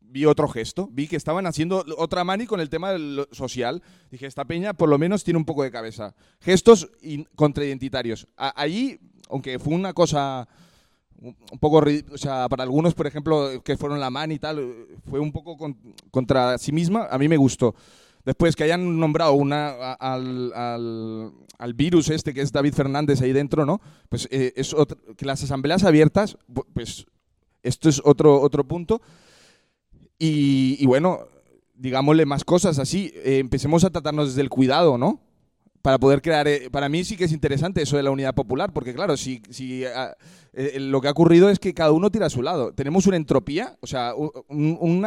vi otro gesto. Vi que estaban haciendo otra mani con el tema del- social. Dije, esta peña por lo menos tiene un poco de cabeza. Gestos contraidentitarios. Allí, aunque fue una cosa un poco, o sea, para algunos, por ejemplo, que fueron la man y tal, fue un poco con- contra sí misma, a mí me gustó. Después que hayan nombrado una, al, al- al virus este que es David Fernández ahí dentro, ¿no? Pues eh, es que las asambleas abiertas, pues esto es otro, otro punto. Y, y bueno, digámosle más cosas así, eh, empecemos a tratarnos desde el cuidado, ¿no? Para poder crear, eh, para mí sí que es interesante eso de la unidad popular, porque claro, si, si ah, eh, lo que ha ocurrido es que cada uno tira a su lado. Tenemos una entropía, o sea, un, un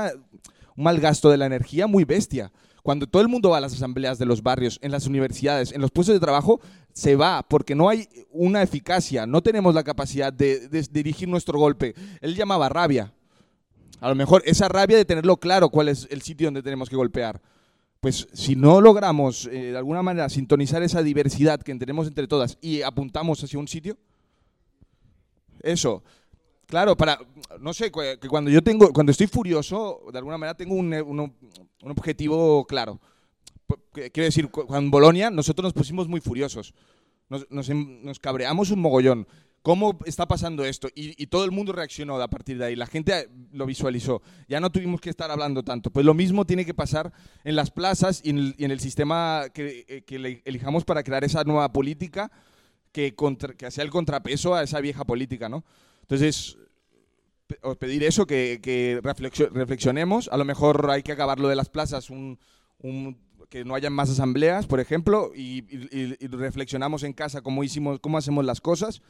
mal gasto de la energía muy bestia. Cuando todo el mundo va a las asambleas de los barrios, en las universidades, en los puestos de trabajo, se va porque no hay una eficacia, no tenemos la capacidad de, de dirigir nuestro golpe. Él llamaba rabia. A lo mejor esa rabia de tenerlo claro cuál es el sitio donde tenemos que golpear. Pues si no logramos eh, de alguna manera sintonizar esa diversidad que tenemos entre todas y apuntamos hacia un sitio, eso. Claro, para no sé, que cuando yo tengo cuando estoy furioso, de alguna manera tengo un, objetivo claro. Quiero decir, en Bolonia nosotros nos pusimos muy furiosos. Nos, nos em- nos cabreamos un mogollón. ¿Cómo está pasando esto? Y, y todo el mundo reaccionó a partir de ahí. La gente eh, lo visualizó. Ya no tuvimos que estar hablando tanto. Pues lo mismo tiene que pasar en las plazas y en el, y en el sistema que, eh, que elijamos para crear esa nueva política que, contra- que sea el contrapeso a esa vieja política, ¿no? Entonces, os pedir eso, que, que reflexio- reflexionemos. A lo mejor hay que acabar lo de las plazas, un, un- que no hayan más asambleas, por ejemplo, y- y reflexionamos en casa cómo, hicimos, cómo hacemos las cosas.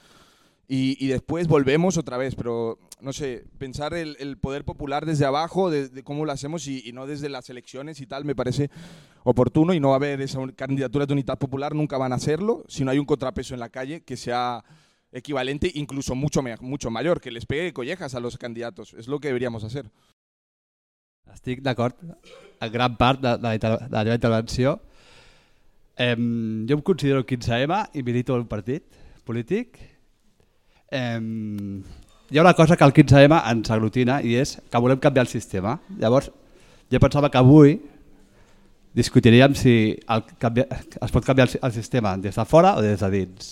Y, y después volvemos otra vez, pero no sé, pensar el, el poder popular desde abajo, de, de cómo lo hacemos y, y no desde las elecciones y tal, me parece oportuno y no va a haber esa candidatura de unidad popular, nunca van a hacerlo, si no hay un contrapeso en la calle que sea equivalente, incluso mucho, mucho mayor, que les pegue collejas a los candidatos, es lo que deberíamos hacer. Estic d'acord en gran part de, de, de la teva intervenció. Em, jo em considero el 15M i milito en un partit polític. Em, hi ha una cosa que el 15M ens aglutina i és que volem canviar el sistema. Llavors, jo pensava que avui discutiríem si el canvia, es pot canviar el sistema des de fora o des de dins.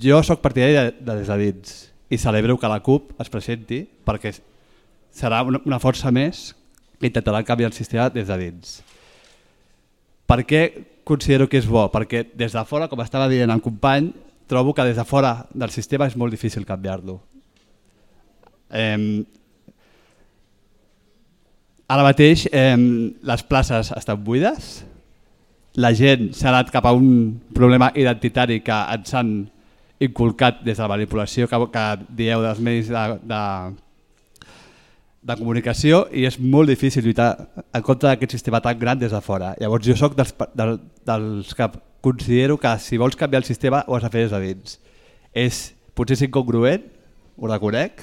Jo sóc partidari de, de des de dins i celebro que la CUP es presenti perquè serà una, una força més que intentarà canviar el sistema des de dins. Per què considero que és bo? Perquè des de fora, com estava dient el company, trobo que des de fora del sistema és molt difícil canviar-lo. Eh, ara mateix eh, les places estan buides, la gent s'ha anat cap a un problema identitari que ens han inculcat des de la manipulació que, que dieu dels medis de, de, de comunicació i és molt difícil lluitar en contra d'aquest sistema tan gran des de fora. Llavors jo sóc dels, del, dels que considero que si vols canviar el sistema ho has de fer des de dins. És potser és incongruent, ho reconec.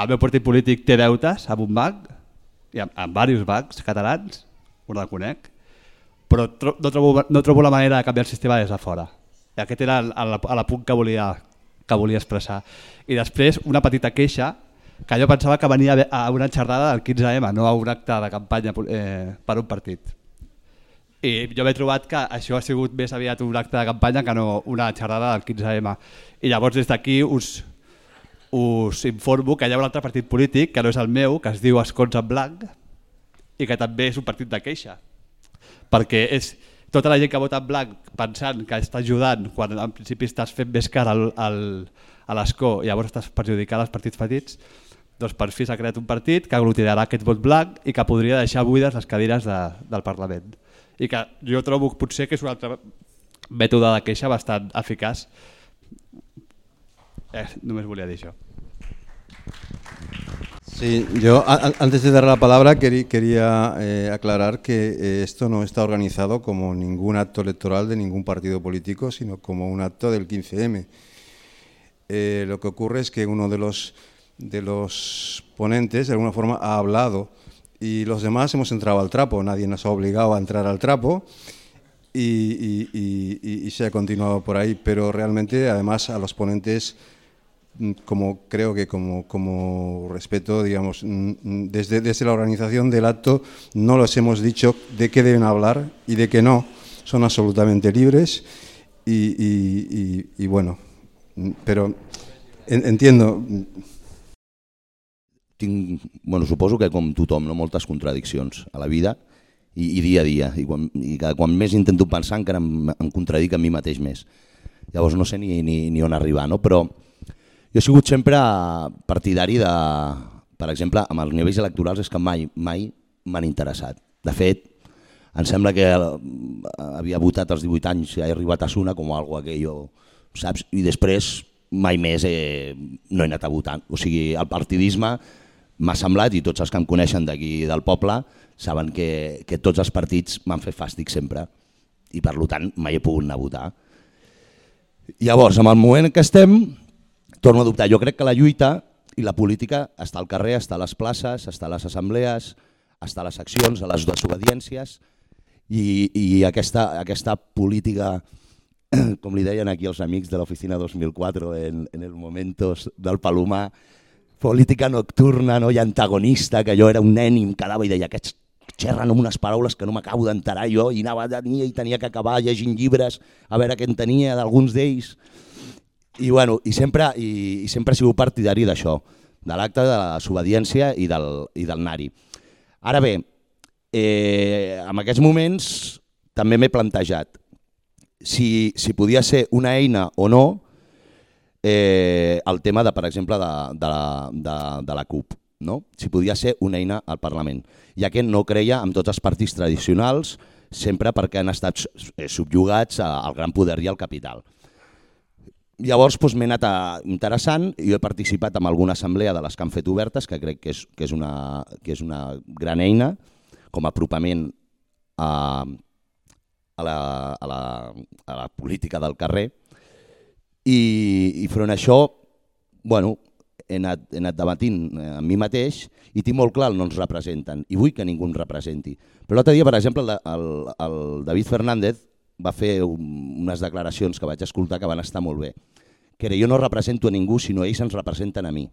El meu partit polític té deutes amb un banc i amb, amb diversos bancs catalans, ho reconec, però tro no, trobo, no trobo la manera de canviar el sistema des de fora. I aquest era el, el, el punt que volia, que volia expressar. I després, una petita queixa, que jo pensava que venia a una xerrada del 15M, no a un acte de campanya eh, per un partit. I jo m'he trobat que això ha sigut més aviat un acte de campanya que no una xerrada del 15M. I llavors des d'aquí us, us informo que hi ha un altre partit polític, que no és el meu, que es diu Escons en Blanc, i que també és un partit de queixa. Perquè és tota la gent que vota en blanc pensant que està ajudant quan en principi estàs fent més cara al, al, a l'escó i llavors estàs perjudicant els partits petits, doncs per fi s'ha creat un partit que aglutinarà aquest vot blanc i que podria deixar buides les cadires de, del Parlament. I que jo trobo potser que és un altre mètode de queixa bastant eficaç. Eh, només volia dir això. Sí, yo antes de dar la palabra quería, eh, aclarar que eh, esto no está organizado como ningún acto electoral de ningún partido político, sino como un acto del 15M. Eh, lo que ocurre es que uno de los, de los ponentes de alguna forma ha hablado y los demás hemos entrado al trapo, nadie nos ha obligado a entrar al trapo y, se ha continuado por ahí, pero realmente además a los ponentes Mm, como creo que como, como respeto, digamos, mm, mm, desde, desde la organización del acto no les hemos dicho de qué deben hablar y de qué no, son absolutamente libres y, bueno, però en, entiendo. Tinc, bueno, suposo que com tothom, no, moltes contradiccions a la vida i, i dia a dia, i, quan, i cada, quan més intento pensar encara em, em contradic a mi mateix més. Llavors no sé ni, ni, ni on arribar, no? però jo he sigut sempre partidari de, per exemple, amb els nivells electorals és que mai mai m'han interessat. De fet, em sembla que havia votat als 18 anys i he arribat a Suna com algo aquello, saps? I després mai més eh, no he anat a votar. O sigui, el partidisme m'ha semblat, i tots els que em coneixen d'aquí del poble, saben que, que tots els partits m'han fet fàstic sempre i per tant mai he pogut anar a votar. Llavors, en el moment que estem, torno a dubtar. Jo crec que la lluita i la política està al carrer, està a les places, està a les assemblees, està a les accions, a les desobediències i, i aquesta, aquesta política, [clears throat] com li deien aquí els amics de l'oficina 2004 en, en el momentos del Palomar, política nocturna no? i antagonista, que jo era un nen i em quedava i deia aquests xerren amb unes paraules que no m'acabo d'enterar jo i anava a tenir i tenia que acabar llegint llibres a veure què en tenia d'alguns d'ells i, bueno, i, sempre, i, i sempre he sigut partidari d'això, de l'acte de la desobediència i del, i del nari. Ara bé, eh, en aquests moments també m'he plantejat si, si podia ser una eina o no eh, el tema, de, per exemple, de, de, de, de la CUP. No? Si podia ser una eina al Parlament, ja que no creia en tots els partits tradicionals, sempre perquè han estat subjugats al gran poder i al capital. Llavors doncs, m'he anat a, interessant i he participat en alguna assemblea de les que han fet obertes, que crec que és, que és, una, que és una gran eina com a apropament a, a, la, a, la, a la política del carrer. I, i front a això, bueno, he anat, he anat debatint eh, amb mi mateix i tinc molt clar el no ens representen i vull que ningú ens representi. Però l'altre dia, per exemple, el, el, el David Fernández va fer unes declaracions que vaig escoltar que van estar molt bé, que era jo no represento a ningú, sinó ells ens representen a mi.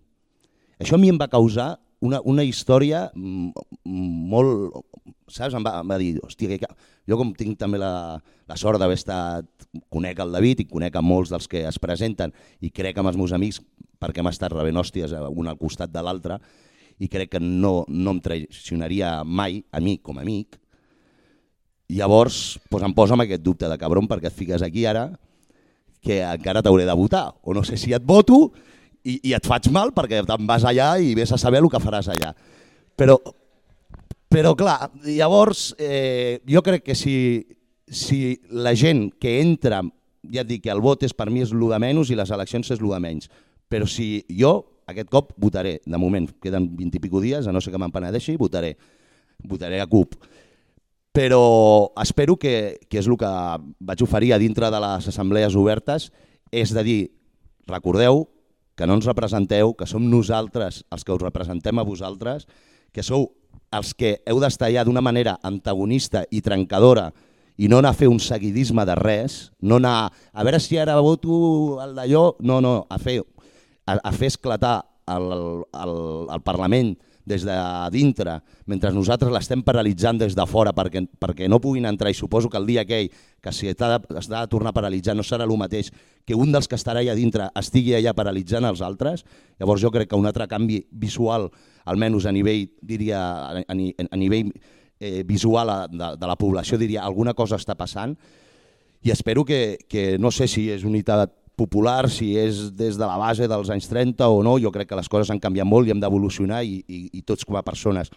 Això a mi em va causar una, una història molt... Saps? Em va, em va dir, hòstia, que... jo com tinc també la, la sort d'haver estat... Conec el David i conec a molts dels que es presenten i crec amb els meus amics perquè hem estat rebent hòsties un al costat de l'altre i crec que no, no em traicionaria mai a mi com a amic, Llavors pues, em posa amb aquest dubte de cabron perquè et fiques aquí ara que encara t'hauré de votar. O no sé si et voto i, i et faig mal perquè te'n vas allà i ves a saber el que faràs allà. Però, però clar, llavors eh, jo crec que si, si la gent que entra, ja et dic que el vot és per mi és el de menys i les eleccions és el de menys, però si jo aquest cop votaré, de moment queden 20 i pico dies, a no ser que m'empenedeixi, votaré, votaré a CUP però espero que, que és el que vaig oferir a dintre de les assemblees obertes, és de dir, recordeu que no ens representeu, que som nosaltres els que us representem a vosaltres, que sou els que heu d'estar allà d'una manera antagonista i trencadora i no anar a fer un seguidisme de res, no anar a veure si ara voto el d'allò, no, no, a fer, a, a fer esclatar al, al, al Parlament des de dintre, mentre nosaltres l'estem paralitzant des de fora perquè, perquè no puguin entrar. I suposo que el dia aquell que si s'ha de, de tornar a paralitzar no serà el mateix que un dels que estarà allà dintre estigui allà paralitzant els altres, llavors jo crec que un altre canvi visual, almenys a nivell, diria, a, a, a nivell eh, visual de, de la població, diria alguna cosa està passant. I espero que, que no sé si és unitat popular, si és des de la base dels anys 30 o no, jo crec que les coses han canviat molt i hem d'evolucionar i, i, i tots com a persones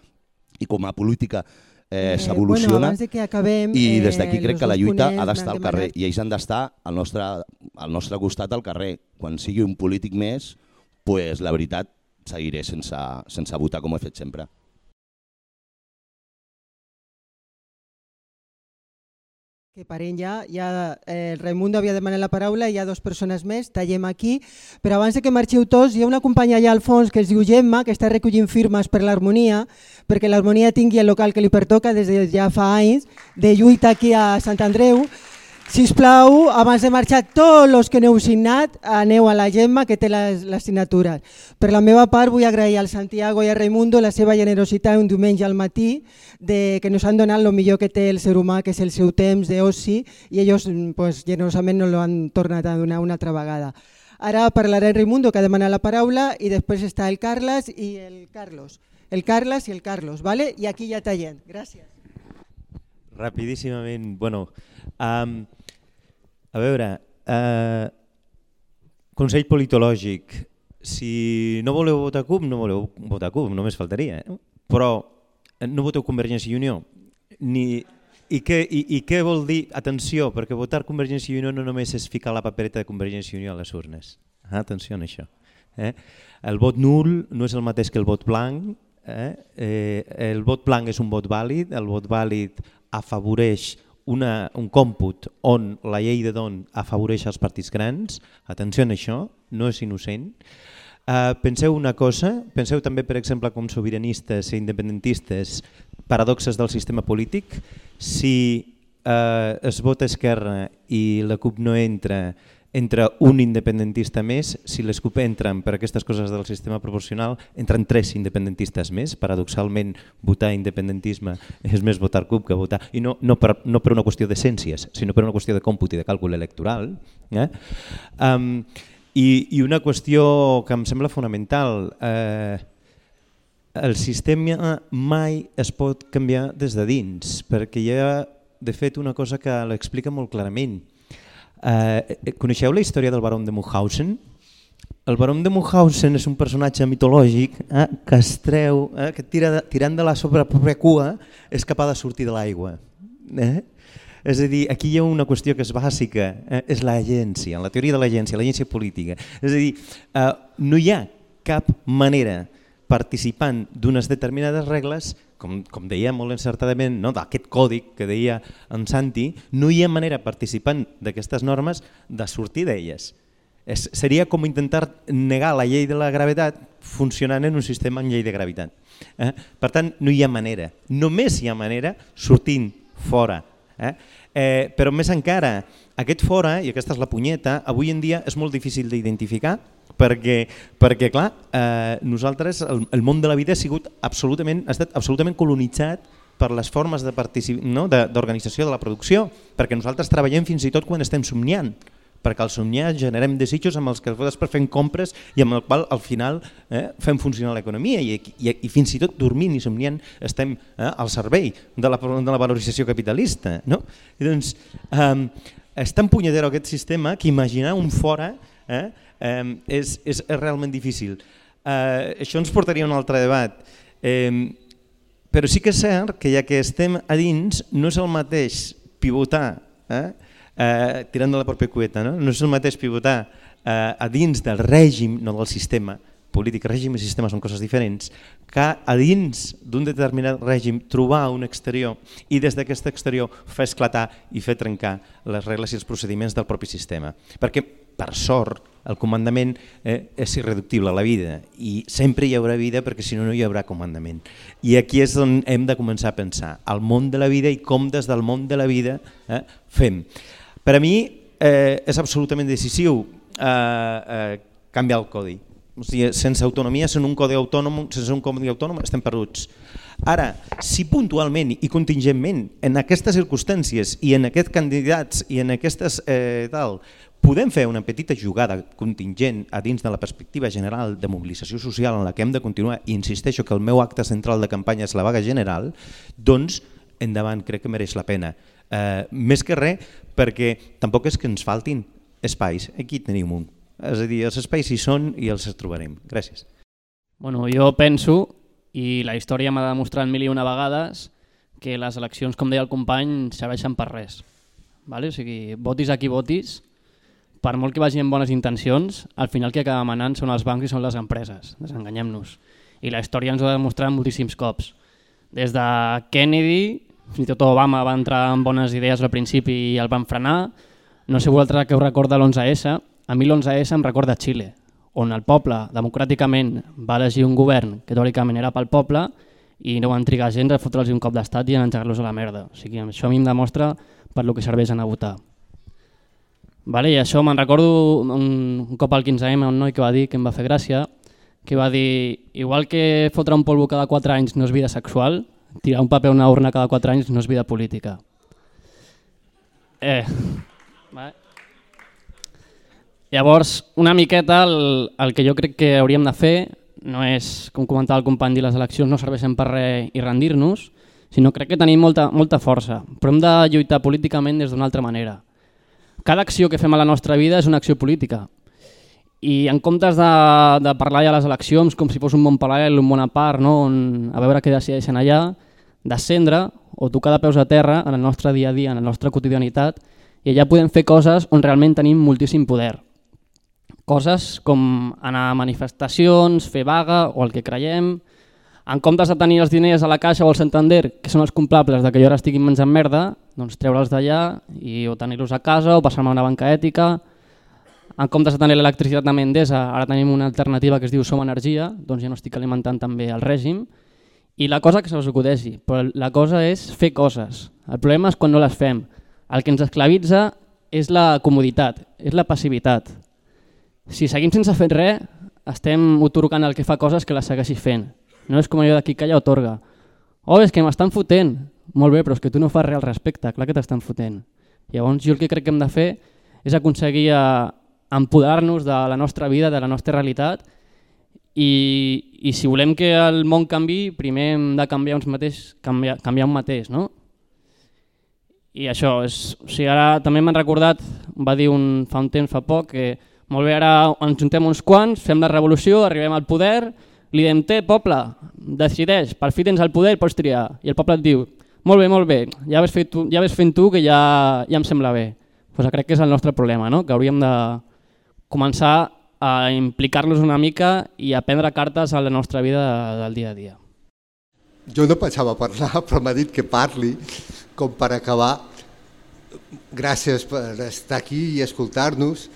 i com a política eh, s'evoluciona bueno, de que acabem, i des d'aquí eh, crec que la lluita ha d'estar al carrer i ells han d'estar al, nostre, al nostre costat al carrer. Quan sigui un polític més, pues, la veritat seguiré sense, sense votar com he fet sempre. Que parem ja, ja eh, el Raimundo havia demanat la paraula hi ha dues persones més, tallem aquí, però abans que marxeu tots, hi ha una companya allà al fons que es diu Gemma, que està recollint firmes per l'harmonia, perquè l'harmonia tingui el local que li pertoca des de ja fa anys, de lluita aquí a Sant Andreu. Si us plau, abans de marxar, tots els que n'heu signat, aneu a la Gemma que té les, les signatures. Per la meva part, vull agrair al Santiago i a Raimundo la seva generositat un diumenge al matí, de, que nos han donat el millor que té el ser humà, que és el seu temps d'oci, i ells mm, pues, generosament nos lo han tornat a donar una altra vegada. Ara parlarà el Raimundo, que ha demanat la paraula, i després està el Carles i el Carlos. El Carles i el Carlos, ¿vale? i aquí ja tallem. Gràcies. Rapidíssimament, bueno, um, a veure, uh, Consell Politològic, si no voleu votar CUP, no voleu votar CUP, només faltaria, eh? però no voteu Convergència i Unió, ni, i, què, i, i què vol dir? Atenció, perquè votar Convergència i Unió no només és ficar la papereta de Convergència i Unió a les urnes. Ah, atenció a això. Eh? El vot nul no és el mateix que el vot blanc. Eh? Eh, el vot blanc és un vot vàlid, el vot vàlid afavoreix una, un còmput on la llei de don afavoreix els partits grans. Atenció a això, no és innocent. Uh, penseu una cosa, penseu també per exemple com sobiranistes i independentistes paradoxes del sistema polític. Si uh, es vota Esquerra i la CUP no entra, entra un independentista més, si les CUP entren per aquestes coses del sistema proporcional, entren tres independentistes més, paradoxalment votar independentisme és més votar CUP que votar, i no, no, per, no per una qüestió d'essències, sinó per una qüestió de còmput i de càlcul electoral. Eh? Um, i, I una qüestió que em sembla fonamental, eh, el sistema mai es pot canviar des de dins, perquè hi ha de fet una cosa que l'explica molt clarament. Eh, coneixeu la història del baron de Munchausen? El baron de Munchausen és un personatge mitològic eh, que es treu, eh, que tira de, tirant de la sobre pròpia cua és capaç de sortir de l'aigua. Eh? És a dir, aquí hi ha una qüestió que és bàsica, eh? és l'agència, la teoria de l'agència, l'agència política. És a dir, eh, no hi ha cap manera participant d'unes determinades regles, com, com deia molt encertadament, no? d'aquest còdic que deia en Santi, no hi ha manera participant d'aquestes normes de sortir d'elles. És, seria com intentar negar la llei de la gravetat funcionant en un sistema amb llei de gravetat. Eh? Per tant, no hi ha manera. Només hi ha manera sortint fora. Eh? Eh, però més encara, aquest fora, i aquesta és la punyeta, avui en dia és molt difícil d'identificar perquè, perquè clar, eh, nosaltres, el, el món de la vida ha sigut absolutament, ha estat absolutament colonitzat per les formes d'organització no? de, de la producció, perquè nosaltres treballem fins i tot quan estem somniant, perquè al somniar generem desitjos amb els que després fem compres i amb el qual al final eh, fem funcionar l'economia i, i, i fins i tot dormint i somniant estem eh, al servei de la, de la valorització capitalista. No? I doncs, eh, és tan punyadero aquest sistema que imaginar un fora eh, eh, és, és, és realment difícil. Eh, això ens portaria a un altre debat. Eh, però sí que és cert que ja que estem a dins no és el mateix pivotar eh, eh, tirant de la pròpia cueta, no? no és el mateix pivotar eh, a dins del règim, no del sistema, polític, règim i sistema són coses diferents, que a dins d'un determinat règim trobar un exterior i des d'aquest exterior fer esclatar i fer trencar les regles i els procediments del propi sistema. Perquè, per sort, el comandament eh, és irreductible a la vida i sempre hi haurà vida perquè si no no hi haurà comandament. I aquí és on hem de començar a pensar, el món de la vida i com des del món de la vida eh, fem. Per a mi eh, és absolutament decisiu eh, eh, canviar el codi. O sigui, sense autonomia, sense un codi autònom, sense un codi autònom estem perduts. Ara, si puntualment i contingentment en aquestes circumstàncies i en aquests candidats i en aquestes eh, tal, podem fer una petita jugada contingent a dins de la perspectiva general de mobilització social en la que hem de continuar, i insisteixo que el meu acte central de campanya és la vaga general, doncs endavant, crec que mereix la pena. Eh, més que res, perquè tampoc és que ens faltin espais, aquí tenim un. És a dir, els espais hi són i els trobarem. Gràcies. Bueno, jo penso, i la història m'ha demostrat mil i una vegades, que les eleccions, com deia el company, serveixen per res. Vale? O sigui, votis a qui votis, per molt que vagi amb bones intencions, al final qui acaba manant són els bancs i són les empreses, desenganyem-nos. I la història ens ho ha demostrat moltíssims cops. Des de Kennedy, fins i tot Obama va entrar amb bones idees al principi i el van frenar, no sé vosaltres que us recorda l'11S, a mi l'11S em recorda Xile, on el poble democràticament va elegir un govern que teòricament era pel poble i no van trigar gens a fotre'ls un cop d'estat i a engegar-los a la merda. O sigui, això a mi em demostra per lo que serveix anar a votar. Vale, I això me'n recordo un, un cop al 15M un noi que va dir que em va fer gràcia, que va dir, igual que fotre un polvo cada 4 anys no és vida sexual, tirar un paper a una urna cada 4 anys no és vida política. Eh, vale. Llavors, una miqueta el, el que jo crec que hauríem de fer no és, com comentava el company, dir les eleccions no serveixen per res i rendir-nos, sinó crec que tenim molta, molta força, però hem de lluitar políticament des d'una altra manera cada acció que fem a la nostra vida és una acció política. I en comptes de, de parlar ja a les eleccions com si fos un bon paral·lel, un bon part, no? On, a veure què decideixen allà, descendre o tocar de peus a terra en el nostre dia a dia, en la nostra quotidianitat, i allà podem fer coses on realment tenim moltíssim poder. Coses com anar a manifestacions, fer vaga o el que creiem, en comptes de tenir els diners a la caixa o al Santander, que són els complables de que jo ara estigui menjant merda, doncs treure'ls d'allà i o tenir-los a casa o passar-me a una banca ètica. En comptes de tenir l'electricitat de Mendesa, ara tenim una alternativa que es diu Som Energia, doncs ja no estic alimentant també el règim. I la cosa que se us acudeixi, però la cosa és fer coses. El problema és quan no les fem. El que ens esclavitza és la comoditat, és la passivitat. Si seguim sense fer res, estem otorgant el que fa coses que les segueixi fent. No és com allò d'aquí calla otorga. Oh, és que m'estan fotent. Molt bé, però és que tu no fas res al respecte, clar que t'estan fotent. Llavors jo el que crec que hem de fer és aconseguir eh, empoderar-nos de la nostra vida, de la nostra realitat i, i si volem que el món canvi, primer hem de canviar uns mateix, canviar, canviar un mateix, no? I això, és, o sigui, ara també m'han recordat, va dir un, fa un temps, fa poc, que molt bé, ara ens juntem uns quants, fem la revolució, arribem al poder li diem, té, poble, decideix, per fi tens el poder, pots triar. I el poble et diu, molt bé, molt bé, ja ves, fet tu, ja ves fent tu que ja, ja em sembla bé. Pues crec que és el nostre problema, no? que hauríem de començar a implicar-los una mica i a prendre cartes a la nostra vida del dia a dia. Jo no pensava parlar, [laughs] però m'ha dit que parli, com per acabar. Gràcies per estar aquí i escoltar-nos.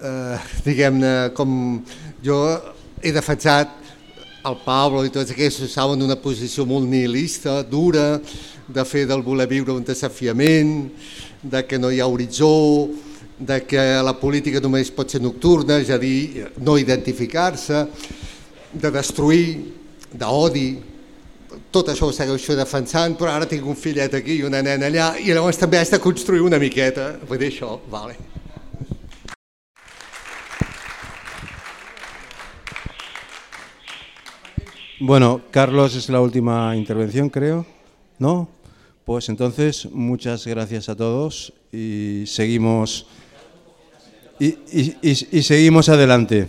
Eh, Diguem-ne, com jo he defensat el Pablo i tots aquests saben d'una posició molt nihilista, dura, de fer del voler viure un desafiament, de que no hi ha horitzó, de que la política només pot ser nocturna, és a dir, no identificar-se, de destruir, d'odi, tot això ho segueixo defensant, però ara tinc un fillet aquí i una nena allà, i llavors també has de construir una miqueta, vull dir això, vale. Bueno, Carlos es la última intervención, creo, ¿no? Pues entonces, muchas gracias a todos y seguimos, y, y, y, seguimos adelante.